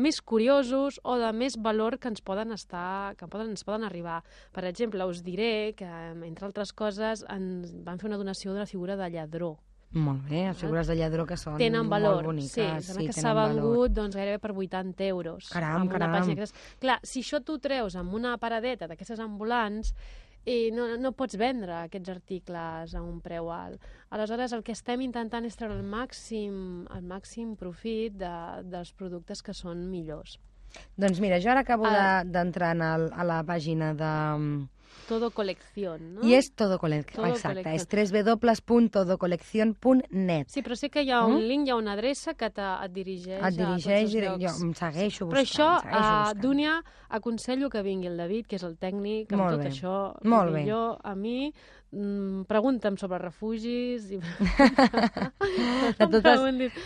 més curiosos o de més valor que ens poden estar, que poden, ens poden arribar. Per exemple, us diré que, entre altres coses, ens van fer una donació d'una figura de lladró, Molt bé, les figures de lladró que són tenen valor. molt boniques. sí, sembla que tenen s'ha vengut doncs, gairebé per 80 euros. Caram, caram. pàgina que... Clar, si això tu treus amb una paradeta d'aquestes ambulants, i no, no pots vendre aquests articles a un preu alt. Aleshores, el que estem intentant és treure el màxim, el màxim profit de, dels productes que són millors. Doncs mira, jo ara acabo Ah. de- d'entrar en el, a la pàgina de, todo colección, no? I és Todo Colección, Todo exacte, Colección. és www.todocoleccion.net. Sí, però sé que hi ha un Mm? link, hi ha una adreça que te, et dirigeix Et a dirigeix, tots i els jo llocs. em segueixo Però buscant. això, segueixo a buscant. Dúnia, aconsello que vingui el David, que és el tècnic, amb Molt tot bé. això. Molt bé. Jo, a mi, mm, pregunta'm sobre refugis... I... De totes...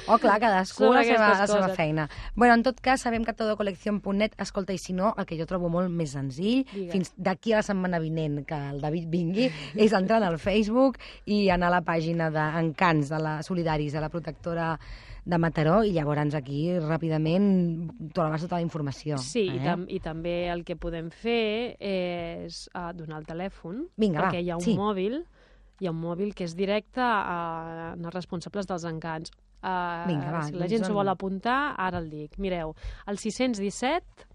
Oh, clar, cadascú la seva, la seva coses. feina. Bueno, en tot cas, sabem que todocolección.net, escolta, i si no, el que jo trobo molt més senzill, Digues. fins d'aquí a la setmana vinent que el David vingui, és entrar al Facebook i anar a la pàgina d'Encants, de la Solidaris, de la protectora de Mataró, i llavors aquí ràpidament trobaràs tota la informació. Sí, eh? i, tam i també el que podem fer és uh, donar el telèfon, Vinga, va, perquè hi ha un sí. mòbil, hi ha un mòbil que és directe a, als responsables dels encants. Uh, Vinga, va, si la doncs gent s'ho vol apuntar, ara el dic. Mireu, el 617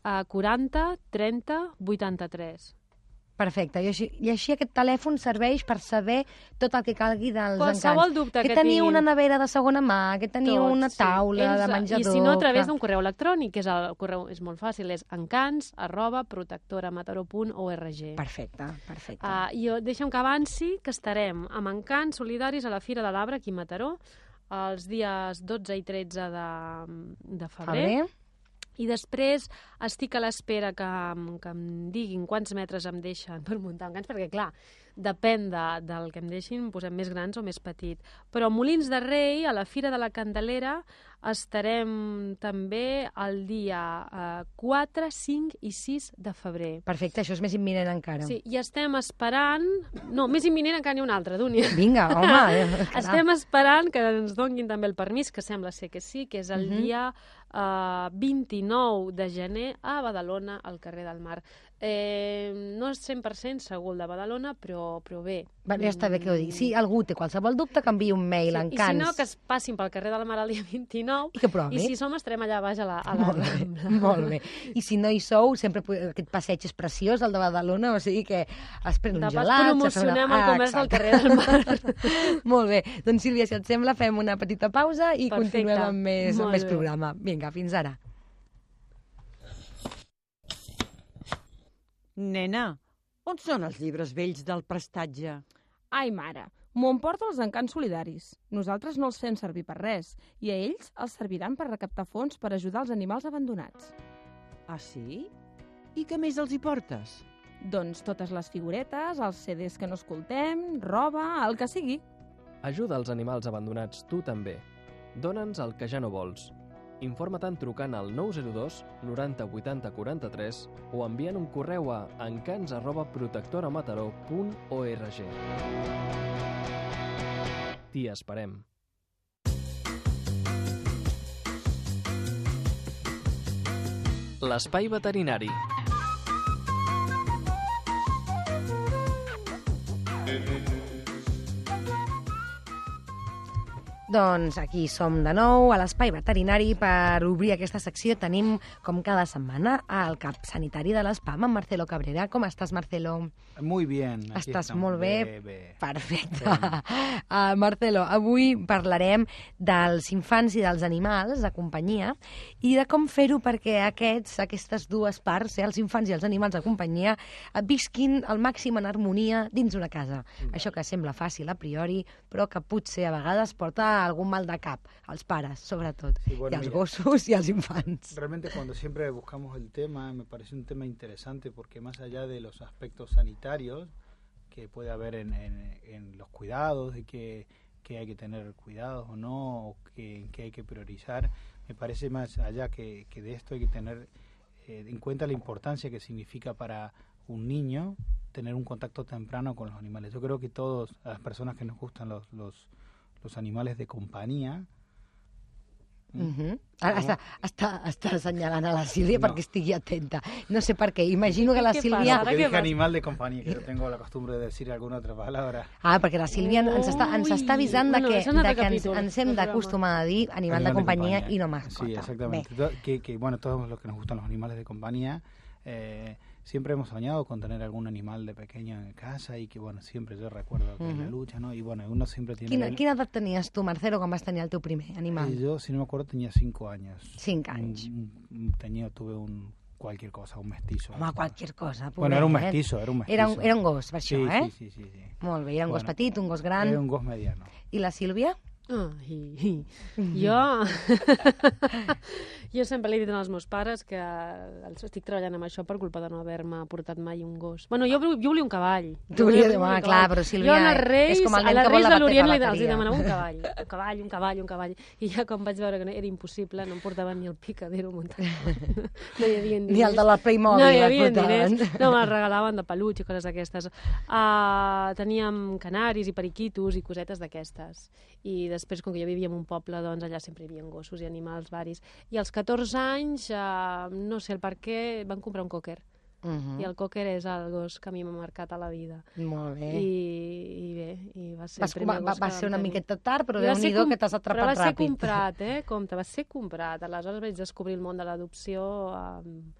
uh, 40 30 83. Perfecte, i així, i així aquest telèfon serveix per saber tot el que calgui dels Qualsevol encants. dubte que que teniu una nevera de segona mà, que teniu Tot, una sí. taula Ells, de menjador... I si no, a través d'un correu electrònic, que és el correu és molt fàcil, és encants arroba protectoramataró.org. Perfecte, perfecte. Uh, jo, deixa'm que avanci, que estarem amb encants solidaris a la Fira de l'Arbre, aquí a Mataró, els dies 12 i 13 de, de febrer. Febrer? I després estic a l'espera que, que em diguin quants metres em deixen per muntar encants, perquè, clar, depèn de, del que em deixin, posem més grans o més petit. Però a Molins de Rei, a la Fira de la Candelera, estarem també el dia eh, 4, 5 i 6 de febrer. Perfecte, això és més imminent encara. Sí, i estem esperant... No, més imminent encara n'hi ha un altre, Dúnia. Vinga, home. eh. Estem esperant que ens donguin també el permís, que sembla ser que sí, que és el Mhm. dia eh, 29 de gener a Badalona, al carrer del Mar. Eh, no és 100% segur el de Badalona, però, però bé. Va, ja està bé que ho digui. Si algú té qualsevol dubte, enviï un mail Sí, a I si encants. no, que es passin pel carrer del Mar el dia 29 I que provi. i si som estarem allà baix a la, a la Molt bé, molt bé. I si no hi sou, sempre aquest passeig és preciós, el de Badalona, o sigui que es pren un De pas gelat... promocionem s'ha el fet comerç del carrer del Mar. molt bé. Doncs, Sílvia, si et sembla, fem una petita pausa i Perfecte. continuem amb més, amb més bé. programa. Vinga, fins ara. Nena, on són els llibres vells del prestatge? Ai, mare, m'ho emporto els encants solidaris. Nosaltres no els fem servir per res, i a ells els serviran per recaptar fons per ajudar els animals abandonats. Ah, sí? I què més els hi portes? Doncs totes les figuretes, els CDs que no escoltem, roba, el que sigui. Ajuda els animals abandonats tu també. Dóna'ns el que ja no vols. Informa-te'n trucant al 902 90 80 43 o enviant un correu a encants arroba protectoramataró.org. T'hi esperem. L'espai veterinari. Doncs aquí som de nou a l'espai veterinari per obrir aquesta secció. Tenim, com cada setmana, el cap sanitari de l'ESPAM, en Marcelo Cabrera. Com estàs, Marcelo? Muy bien. aquí Estàs molt bé. Bé, bé. Perfecte. Uh, Marcelo, avui parlarem dels infants i dels animals de companyia i de com fer-ho perquè aquests, aquestes dues parts, eh, els infants i els animals de companyia, eh, visquin al màxim en harmonia dins una casa. Això que sembla fàcil a priori, però que potser a vegades porta algun mal de cap, als pares, sobretot, Sí, bueno, i als mira. gossos i als infants. Realmente cuando siempre buscamos el tema, me parece un tema interesante porque más allá de los aspectos sanitarios que puede haber en, en- en los cuidados, de que, que hay que tener cuidados o no, o que, que hay que priorizar, me parece más allá que, que de esto hay que tener eh, en cuenta la importancia que significa para un niño tener un contacto temprano con los animales. Yo creo que todos, las personas que nos gustan los, los, los animales de compañía, Uh -huh. Ara està, està, està assenyalant a la Sílvia No. perquè estigui atenta. No sé per què. Imagino que la Sílvia... Porque ¿qué dije animal de compañía, que yo tengo la costumbre de decir alguna otra palabra. Ah, perquè la Sílvia ens està, ens està avisant de Bueno, que, de que ens, ens hem d'acostumar a dir animal, de companyia i no mascota. Sí, exactamente. To- Que, que, bueno, todos los que nos gustan los animales de compañía, eh, siempre hemos soñado con tener algún animal de pequeño en casa y que, bueno, siempre yo recuerdo que la Ujú. lucha, ¿no? Y bueno, uno siempre tiene... Quina, el- quina edat tenies tu, Marcelo, quan vas tenir el teu primer animal? Eh, yo, si no me acuerdo, tenía cinco años. Cinc anys. Un- un- tenía, tuve un cualquier cosa, un mestizo. Home, qualsevol cosa, pobret. Bueno, era un mestizo, era un mestizo. Era un, era un gos, per això, sí, eh? Sí, sí, sí, sí. Molt bé, era un gos Bueno, petit, un gos gran. Era un gos mediano. I la Sílvia? Ai, jo... jo sempre li he dit als meus pares que els estic treballant amb això per culpa de no haver-me portat mai un gos. Bueno, jo, jo volia un cavall. Tu Jo volies- volia un cavall. clar, però Sílvia, Jo és Reis, com el a les Reis de l'Orient els hi demanava un cavall, un cavall, un cavall, un cavall. I ja quan vaig veure que no- era impossible, no em portaven ni el picadero muntat. No hi havia diners. Ni el de la Playmobil No hi havia diners. No, me'ls regalaven de peluig i coses d'aquestes. Uh, teníem canaris i periquitos i cosetes d'aquestes. I després, com que jo vivia en un poble, doncs allà sempre hi havia gossos i animals varis. I als 14 anys, uh, no sé el per què, van comprar un cocker. Uh -huh. I el cocker és el gos que a mi m'ha marcat a la vida. Molt bé. I, I bé, i va ser Vas, el primer va, gos va, va ser una tenir. miqueta tard, però I va ser déu-n'hi-do com- que t'has atrapat Però va ser ràpid. comprat, eh? Compte, va ser comprat. Aleshores vaig descobrir el món de l'adopció um,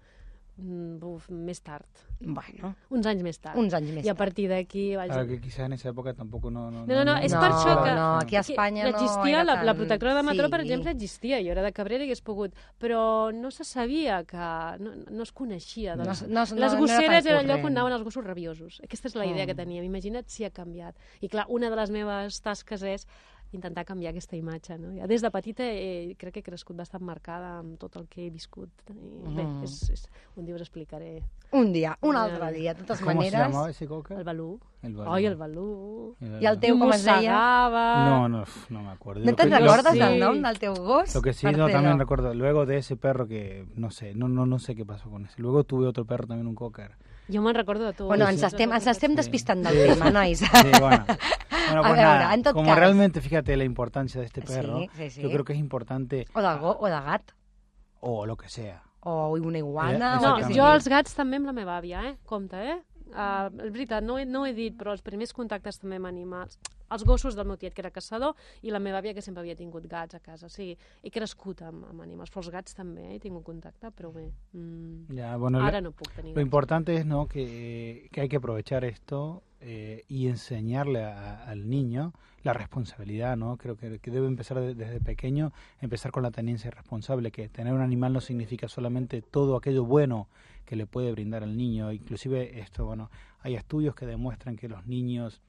uf, més tard. Bueno, Uns anys més tard. uns anys més I a tard. partir d'aquí vaig... Claro que quizás en esa época tampoco no... No, No, no, no, és No, per això que... no, aquí a Espanya no existia, era la, la tan- protectora de Matró, per sí. exemple, existia. Jo era de Cabrera i hagués pogut. Però no se sabia que... No, no es coneixia. No, Doncs. no, no, Les no era gosseres tan era el lloc on anaven els gossos rabiosos. Aquesta és la idea Mm. que teníem. Imagina't si ha canviat. I clar, una de les meves tasques és intentar canviar aquesta imatge. No? Ja des de petita eh, crec que he crescut bastant marcada amb tot el que he viscut. I, bé, Mm. és, és, un dia us explicaré. Un dia, un altre dia, de totes ¿Cómo se maneres. llamaba ese cocker? El Balú. El Balú. Ai, el Balú. El I el teu, com es deia? No, no, no me acuerdo. No lo- recordes sí. del nom del teu gos? Lo que sí, no, Marcelo? también recuerdo, luego de ese perro que, no sé, no, no, no sé qué pasó con ese. Luego tuve otro perro, también un cocker. Jo me'n recordo de tu. Bueno, ens estem, ens estem Sí. despistant del Sí, tema, sí. nois. Sí, bueno. Bueno, A pues veure, nada, en tot como cas. realmente, fíjate la importancia de este Sí, perro, sí, sí. yo creo que es importante, O de, go, o de gat. o lo que sea. O una iguana. Eh, No, jo els gats també amb la meva àvia, eh? Compte, eh? Uh, és veritat, no, he, no he dit, però els primers contactes també amb animals... Els gossos del meu tiet, que era caçador, i la meva àvia, que sempre havia tingut gats a casa. O sigui, he crescut amb, amb animals, però els gats també, eh? he tingut contacte, però bé... Mm, Ya, bueno, lo, no puc tenir lo gats. importante es ¿no? que, que hay que aprovechar esto eh, y enseñarle a- al niño la responsabilidad, ¿no? Creo que, que debe empezar de- desde pequeño, empezar con la tenencia responsable, que tener un animal no significa solamente todo aquello bueno que le puede brindar al niño, inclusive esto, bueno, hay estudios que demuestran que los niños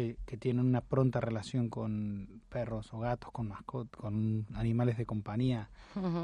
que, que tienen una pronta relación con perros o gatos, con mascotas, con animales de compañía,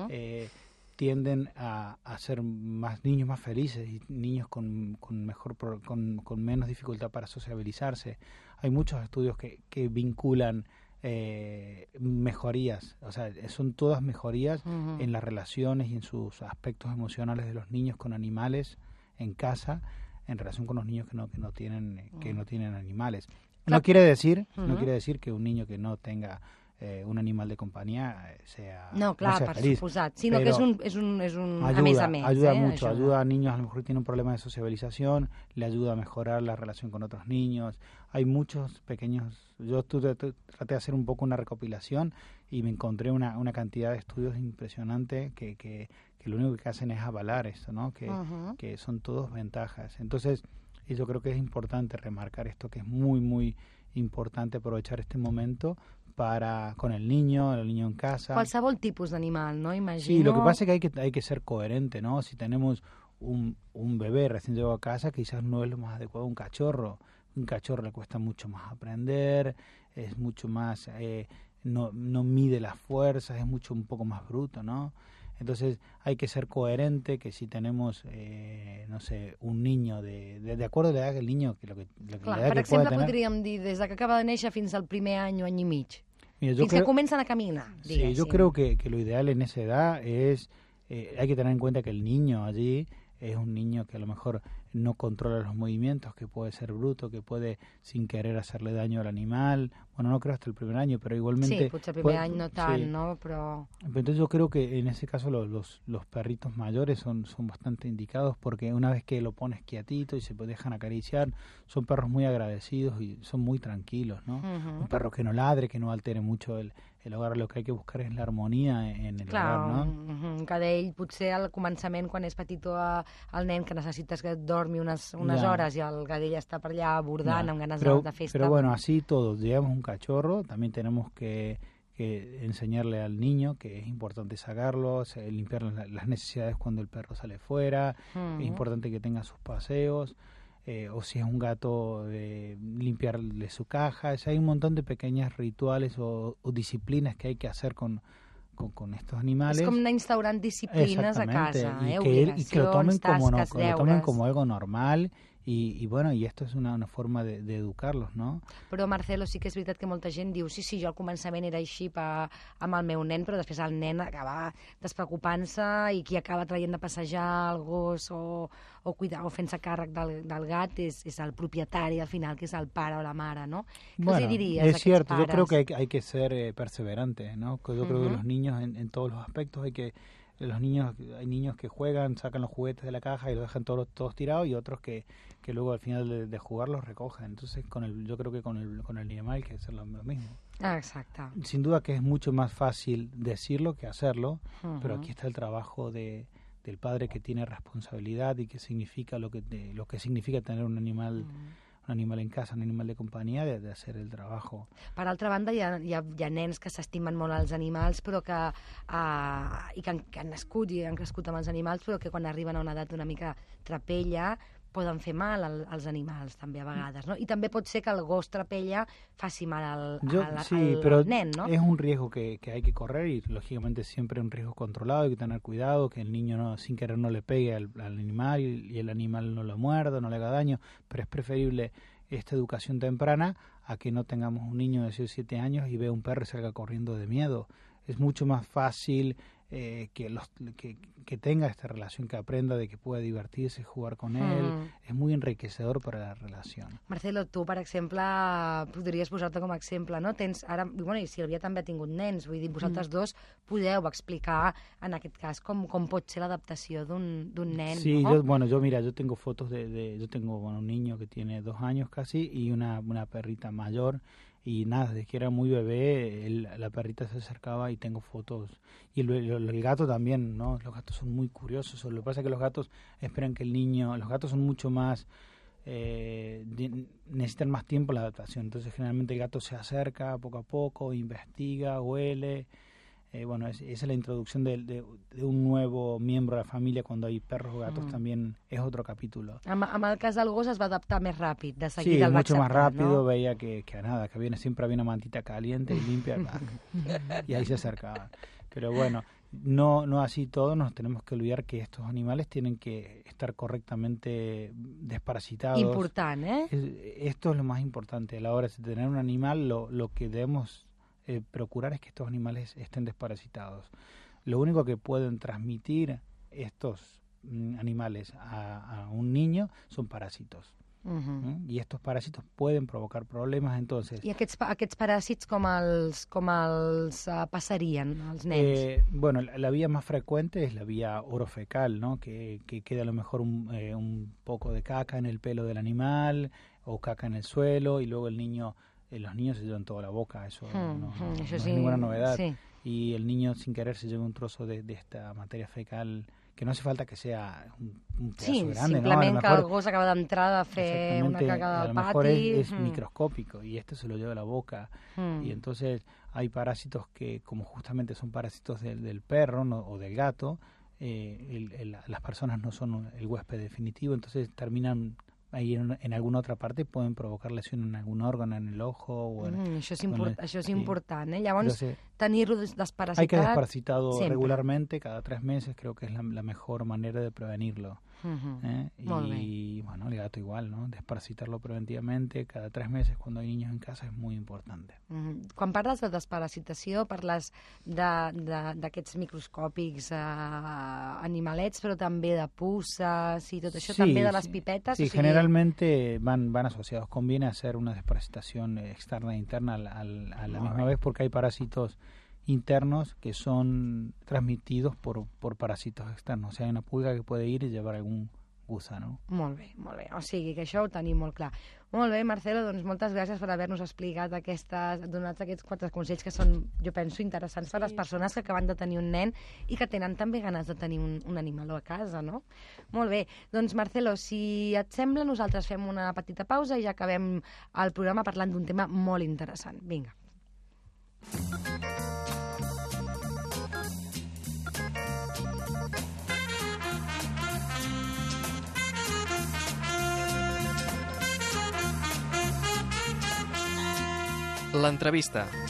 eh, tienden a, a ser más niños más felices y niños con, con mejor con, con menos dificultad para sociabilizarse. Hay muchos estudios que, que vinculan eh, mejorías, o sea, son todas mejorías en las relaciones y en sus aspectos emocionales de los niños con animales en casa en relación con los niños que no que no tienen que no tienen animales. No quiere decir, no quiere decir que un niño que no tenga eh, un animal de compañía eh, sea No, clar, sea per feliz. suposat. Sinó que és un, és un, és un ayuda, a més a més. ayuda eh? mucho, ayuda a niños a lo mejor que tienen un problema de sociabilización, le ayuda a mejorar la relación con otros niños. Hay muchos pequeños, yo tuve- tu- traté de hacer un poco una recopilación y me encontré una, una cantidad de estudios impresionante que, que, que lo único que hacen es avalar esto, ¿no? Que, que son todos ventajas. Entonces, y yo creo que es importante remarcar esto, que es muy, muy importante aprovechar este momento para con el niño, el niño en casa. Qualsevol tipus d'animal, no? Imagino. Sí, lo que pasa es que hay que, hay que ser coherente, ¿no? Si tenemos un, un bebé recién llegado a casa, quizás no es lo más adecuado un cachorro. Un cachorro le cuesta mucho más aprender, es mucho más, eh, no, no mide las fuerzas, es mucho un poco más bruto, ¿no? Entonces hay que ser coherente, que si tenemos, eh, no sé, un niño de, de, de acuerdo a la edad que el niño, que lo que, lo que- Clar, per que exemple, tener. podríem dir des de que acaba de néixer fins al primer any o any i mig. Mira, yo Fins que creo- comencen a caminar, Sí, yo creo que, que lo ideal en esa edad es, eh, hay que tener en cuenta que el niño allí es un niño que a lo mejor no controla los movimientos, que puede ser bruto, que puede sin querer hacerle daño al animal. Bueno, no creo hasta el primer año, pero igualmente... Sí, el primer puede- any no sí. Pero Entonces yo creo que en ese caso los, los, los perritos mayores son, son bastante indicados porque una vez que lo pones quietito y se dejan acariciar, son perros muy agradecidos y son muy tranquilos, ¿no? Un perro que no ladre, que no altere mucho el, el hogar, lo que hay que buscar es la armonía en el Clar, hogar, ¿no? un cadell, potser al començament, quan és petit o el nen que necessites que dormi unes, Ja. hores i el cadell està per allà bordant Ya, amb ganes pero, de, pero bueno, así todos, llevamos un cachorro, también tenemos que, que enseñarle al niño que es importante sacarlo, limpiar la- las necesidades cuando el perro sale fuera, es importante que tenga sus paseos, eh, o si es un gato, eh, limpiarle su caja. O sea, hay un montón de pequeños rituales o, o disciplinas que hay que hacer con, con, con estos animales. És com anar instaurant disciplines a casa, y eh? que, él- y que lo tomen no- que lo como algo normal y, y bueno y esto es una, una forma de, de educarlos no Però, Marcelo, sí que és veritat que molta gent diu sí, sí, jo al començament era així pa, amb el meu nen, però després el nen acaba despreocupant-se i qui acaba traient de passejar el gos o, o, cuidar, o fent-se càrrec del, del gat és, és el propietari, al final, que és el pare o la mare, no? Què els bueno diries a es aquests cierto yo creo que hay, que- hay que ser eh, perseverante no Que yo creo que Ujú. los niños en, en todos los aspectos hay que los niños hay niños que juegan sacan los juguetes de la caja y los dejan todos todos tirados y otros que, que luego al final de, de jugar los recogen. Entonces con el yo creo que con el con el animal hay que hacer lo, lo mismo. Ah, exacte. sin duda que es mucho más fácil decirlo que hacerlo pero aquí está el trabajo de, del padre que tiene responsabilidad y que significa lo que te- lo que significa tener un animal un animal en casa un animal de compañía de, de hacer el trabajo. Per altra banda, hi ha, hi ha, hi ha nens que s'estimen molt els animals però que, uh, i que han, que han nascut i han crescut amb els animals, però que quan arriben a una edat una mica trapella poden fer mal al, als animals també a vegades, no? I també pot ser que el gos trapella faci mal al, Yo, al, sí, al, pero al nen, no? es un riesgo que, que hay que correr y lógicamente siempre un riesgo controlado, hay que tener cuidado, que el niño no, sin querer no le pegue al, al animal y, y el animal no lo muerda, no le haga daño, pero es preferible esta educación temprana a que no tengamos un niño de 6 o 7 años y vea un perro y salga corriendo de miedo. Es mucho más fácil eh, que, los, que, que tenga esta relación, que aprenda de que puede divertirse, jugar con él. Mm. Es muy enriquecedor para la relación. Marcelo, tu, per exemple, podries posar-te com a exemple, no? Tens ara, bueno, i Sílvia també ha tingut nens, vull dir, vosaltres dos podeu explicar, en aquest cas, com, com pot ser l'adaptació d'un d'un nen, Sí, no? yo, bueno, yo mira, yo tengo fotos de, de yo tengo bueno, un niño que tiene dos años casi y una, una perrita mayor y nada, desde que era muy bebé, el- la perrita se acercaba y tengo fotos. Y el, el- el gato también, ¿no? Los gatos son muy curiosos, lo que pasa es que los gatos esperan que el niño, los gatos son mucho más, eh, necesitan más tiempo la adaptación, entonces generalmente el gato se acerca poco a poco, investiga, huele. Eh, bueno, es- esa es la introducción de, de- de un nuevo miembro de la familia cuando hay perros o gatos Mm. también es otro capítulo. Amb, amb el cas del gos es va adaptar més ràpid, de Sí, seguida el va mucho más rápido, no? veía que, que a nada, que viene siempre había una mantita caliente y limpia y ahí se acercaban. Pero bueno, no, no así todo, nos tenemos que olvidar que estos animales tienen que estar correctamente desparasitados. Important, eh? Es- esto es lo más importante a la hora de tener un animal lo, lo que debemos eh, procurar es que estos animales estén desparasitados lo único que pueden transmitir estos mm, animales a, a un niño son parásitos Uh estos parásitos pueden provocar problemas entonces I aquests, aquests paràsits com els, com els uh, passarien, els nens? Eh, bueno, la, la vía más frecuente es la vía orofecal, ¿no? Que, que queda a lo mejor un, eh, un poco de caca en el pelo del animal o caca en el suelo y luego el niño, eh, los niños se llevan toda la boca, eso no, Mm, no- mm, no això es ninguna novedad. sí. Y el niño sin querer se lleva un trozo de, de esta materia fecal que no hace falta que sea un, un pedazo Sí, grande, ¿no? Simplement que mejor- el gos acaba d'entrar a fer una cagada a al lo pati. mejor es, es mm, microscópico y esto se lo lleva a la boca mm. y entonces hay parásitos que como justamente son parásitos del, del perro no- o del gato eh, el- el- las personas no son el huésped definitivo entonces terminan ahí en, en alguna otra parte pueden provocar lesión en algún órgano en el ojo o en- Mm, això és, import, el- això és sí. important, eh? Llavors, tenir-lo desparasitat... hay que desparasitado siempre. regularmente cada tres meses creo que es la, la mejor manera de prevenirlo Mhm. ¿eh? Molt bé. y bueno el gato igual no desparasitarlo preventivamente cada tres meses cuando hay niños en casa es muy importante Mm. Quan parles de desparasitació, parles de- de- d'aquests microscòpics eh, animalets, però també de puces i tot això, Sí, també de les pipetes? Sí, o sigui, generalmente van, van asociados. Conviene hacer una desparasitación eh, externa e interna al- al- a la misma vez porque hay parásitos internos que son transmitidos por, por parásitos externos. O sea, hay una pulga que puede ir y llevar algún gusano. Molt bé, molt bé. O sigui que això ho tenim molt clar. Molt bé, Marcelo, doncs moltes gràcies per haver-nos explicat aquestes, donat aquests quatre consells que són, jo penso, interessants sí. per a les persones que acaben de tenir un nen i que tenen també ganes de tenir un, un animaló a casa, no? Molt bé, doncs Marcelo, si et sembla, nosaltres fem una petita pausa i ja acabem el programa parlant d'un tema molt interessant. Vinga. L'entrevista.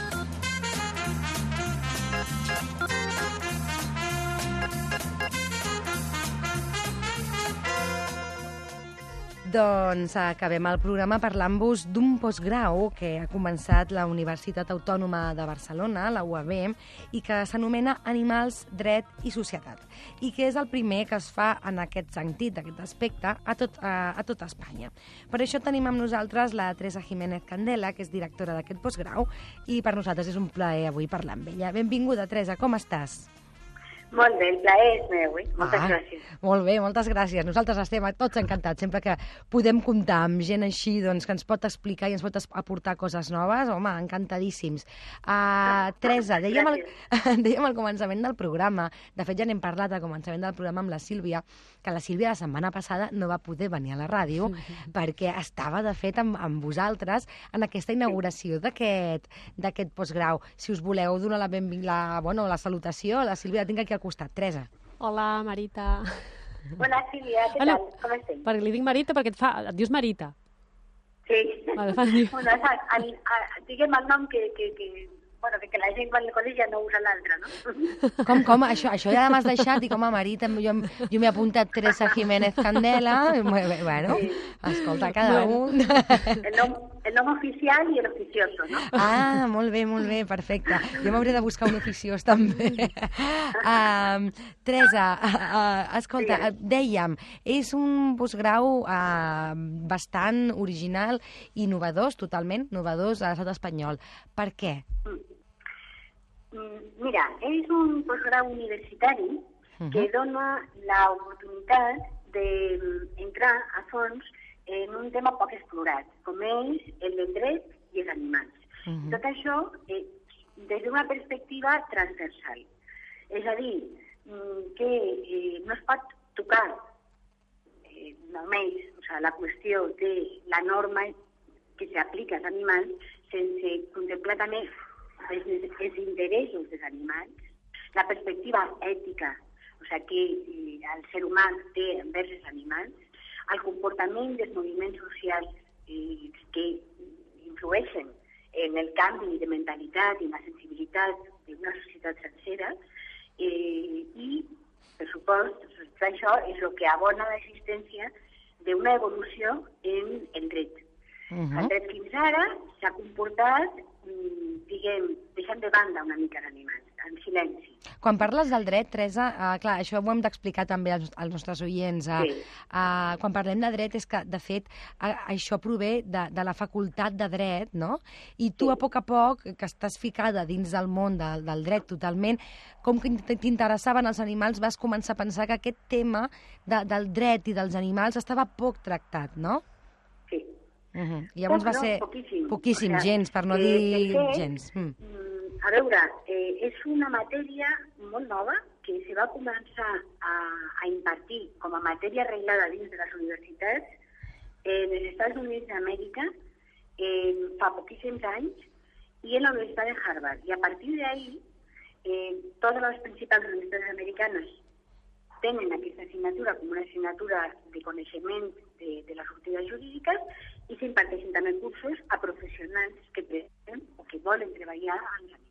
Doncs acabem el programa parlant-vos d'un postgrau que ha començat la Universitat Autònoma de Barcelona, la UAB, i que s'anomena Animals, Dret i Societat, i que és el primer que es fa en aquest sentit, aquest aspecte, a tot, a, a tot Espanya. Per això tenim amb nosaltres la Teresa Jiménez Candela, que és directora d'aquest postgrau, i per nosaltres és un plaer avui parlar amb ella. Benvinguda, Teresa, com estàs? Molt bé, el plaer és meu, eh? Moltes Ah. gràcies. Molt bé, moltes gràcies. Nosaltres estem tots encantats. Sempre que podem comptar amb gent així doncs, que ens pot explicar i ens pot aportar coses noves, home, encantadíssims. Uh, Teresa, dèiem al, dèiem al començament del programa, de fet ja n'hem parlat al començament del programa amb la Sílvia, que la Sílvia la setmana passada no va poder venir a la ràdio perquè estava, de fet, amb, amb vosaltres en aquesta inauguració d'aquest postgrau. Si us voleu donar la, benvin la, bueno, la salutació, la Sílvia la tinc aquí al costat. Teresa. Hola, Marita. Bona, Sílvia, què Ah, no. tal? Com estem? Perquè li dic Marita perquè et, fa, et dius Marita. Sí. Vale, fa bueno, és el, el, el, diguem el nom que, que, que, bueno, que, que la gent quan al col·legi ja no usa l'altre, no? Com, com? Això, això ja m'has deixat i com a marit em- jo, jo m'he apuntat Teresa Jiménez Candela. Bueno, escolta, cada un. El nom, el nom oficial i el oficioso, no? Ah, molt bé, molt bé, perfecte. Jo m'hauré de buscar un oficiós també. Um, Teresa, uh, uh, escolta, uh, dèiem, és un postgrau uh, bastant original i novedós, totalment novedós a l'estat espanyol. Per què? Mm, Mira, és un postgrau universitari que dona l'oportunitat d'entrar a fons en un tema poc explorat, com és el del dret i els animals. Mhm. Tot això eh, des d'una perspectiva transversal. És a dir, mm, que eh, no es pot tocar eh, només o sigui, la qüestió de la norma que s'aplica als animals sense contemplar també els, els interessos dels animals, la perspectiva ètica o sigui, que eh, el ser humà té envers els animals, el comportament dels moviments socials eh, que influeixen en el canvi de mentalitat i la sensibilitat d'una societat sencera eh, i, per supost, això és el que abona l'existència d'una evolució en el dret. Mhm. El dret fins ara s'ha comportat, diguem, deixant de banda una mica l'animal, en silenci. Quan parles del dret, Teresa, uh, clar, això ho hem d'explicar també als, als nostres oients. Uh, Sí. uh, quan parlem de dret és que, de fet, uh, això prové de, de la facultat de dret, no? I tu, a poc a poc, que estàs ficada dins del món del, del dret totalment, com que t'in- t'interessaven els animals, vas començar a pensar que aquest tema de, del dret i dels animals estava poc tractat, no? Uh -huh. I llavors Poc, va no, ser poquíssim. poquíssim, O sigui, gens, per no eh, dir fet, gens. Mm. Mm, A veure, eh, és una matèria molt nova que se va començar a, a impartir com a matèria arreglada dins de les universitats en els Estats Units d'Amèrica eh, fa poquíssims anys i en la Universitat de Harvard. I a partir d'ahí, eh, totes les principals universitats americanes tenen aquesta assignatura com una assignatura de coneixement de, de les sortides jurídiques i s'imparteixen també cursos a professionals que tenen o que volen treballar amb els animals.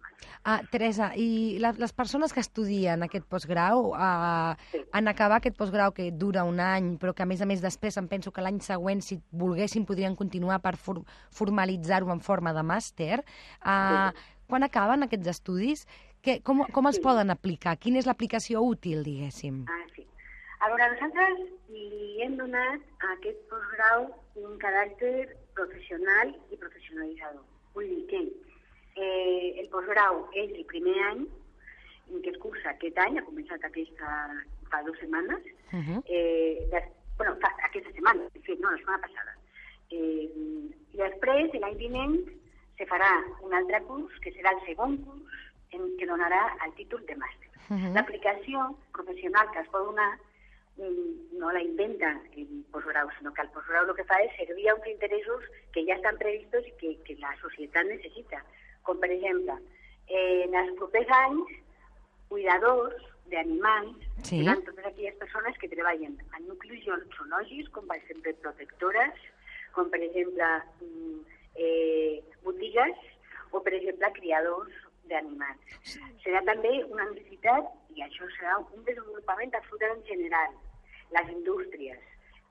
Ah, Teresa, i la, les persones que estudien aquest postgrau, uh, Sí. en acabar aquest postgrau que dura un any, però que a més a més després em penso que l'any següent, si volguessin, podrien continuar per for formalitzar-ho en forma de màster, uh, quan acaben aquests estudis, que, com, com els Sí. poden aplicar? Quina és l'aplicació útil, diguéssim? Ah, sí. A veure, nosaltres li hem donat a aquest postgrau un caràcter professional i professionalitzador. Vull dir que eh, el postgrau és el primer any en què es cursa aquest any, ha començat aquesta fa dues setmanes, Uh -huh. eh, des, bueno, fa, aquesta setmana, de fet, no, la setmana passada. Eh, I després, l'any vinent, se farà un altre curs, que serà el segon curs, en què donarà el títol de màster. Uh -huh. L'aplicació professional que es pot donar mm, no la inventa el postgrau, sinó que el postgrau el que fa és servir a uns interessos que ja estan previstos i que, que la societat necessita. Com, per exemple, eh, en els propers anys, cuidadors d'animals Sí. seran totes aquelles persones que treballen en nuclis zoològics, com per exemple protectores, com per exemple eh, botigues o, per exemple, criadors d'animals. Serà també una necessitat, i això serà un desenvolupament absolutament general, les indústries,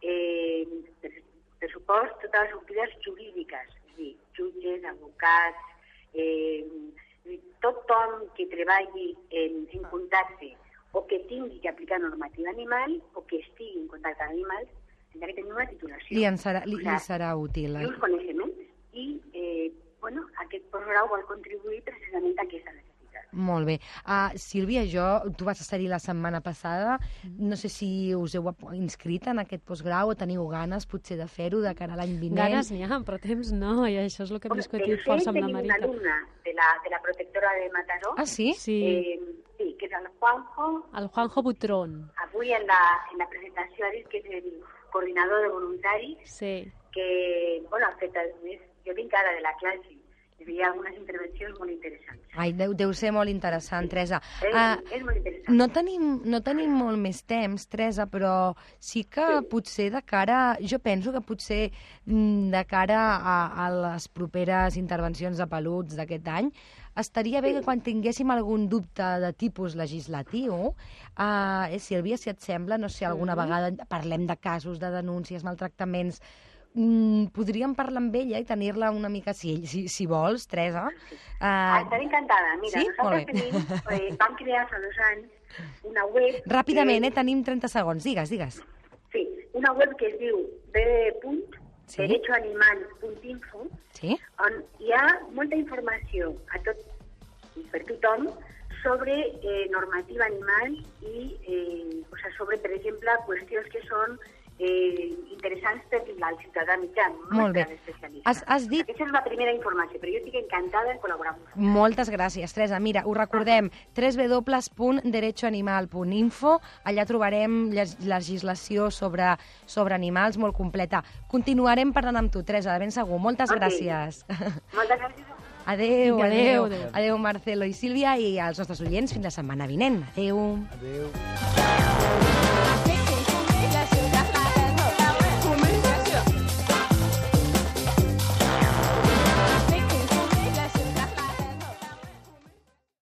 eh, per, per supost, totes les sortides jurídiques, és dir, jutges, advocats, eh, tothom que treballi en, en contacte o que tingui que aplicar normativa animal o que estigui en contacte amb animals, tindrà que tenir una titulació. Li, serà, li, li serà útil. I uns coneixements. I, eh, bueno, aquest postgrau vol contribuir precisament a aquesta necessitat. Molt bé. Uh, Sílvia, jo, tu vas estar-hi la setmana passada, no sé si us heu inscrit en aquest postgrau o teniu ganes potser de fer-ho de cara a l'any vinent. Ganes n'hi ha, però temps no, i això és el que hem discutit fet, força amb la tenim un Marita. alumne de la, de la protectora de Mataró, Ah, sí? Sí, eh, sí, que és el Juanjo, el Juanjo Butrón. avui en la, en la presentació ha dit que és el coordinador de voluntaris, Sí, que, bueno, ha fet, més, jo vinc ara de la classe, hi havia algunes intervencions molt interessants. Ai, deu, deu ser molt interessant, Teresa. És, Uh, és molt interessant. no, tenim, no tenim molt més temps, Teresa, però sí que potser de cara... Jo penso que potser mm, de cara a, a les properes intervencions de peluts d'aquest any estaria bé que quan tinguéssim algun dubte de tipus legislatiu, uh, eh, Sílvia, si et sembla, no sé, alguna vegada parlem de casos, de denúncies, maltractaments, mm, podríem parlar amb ella i tenir-la una mica, si, si, si vols, Teresa. Ah, Uh, estaré encantada. Mira, sí? nosaltres tenim, eh, vam crear fa dos anys una web... Ràpidament, que- eh? Tenim 30 segons. Digues, digues. Sí, una web que es diu Sí. www.derechoanimal.info Sí? on hi ha molta informació a tot, per tothom sobre eh, normativa animal i eh, o sea, sobre, per exemple, qüestions que són eh, interessants per al ciutadà mitjà, no Molt bé. per l'especialista. Has, has dit Aquesta és la primera informació, però jo estic encantada de col·laborar amb vosaltres. Moltes gràcies, Teresa. Mira, ho recordem, www.derechoanimal.info. Allà trobarem legislació sobre, sobre animals molt completa. Continuarem parlant amb tu, Teresa, de ben segur. Moltes Ok. gràcies. Moltes gràcies. Adéu, Vinga, adéu, adéu, adéu. adéu, Marcelo i Sílvia, i als nostres oients fins la setmana vinent. Adéu. Adeu.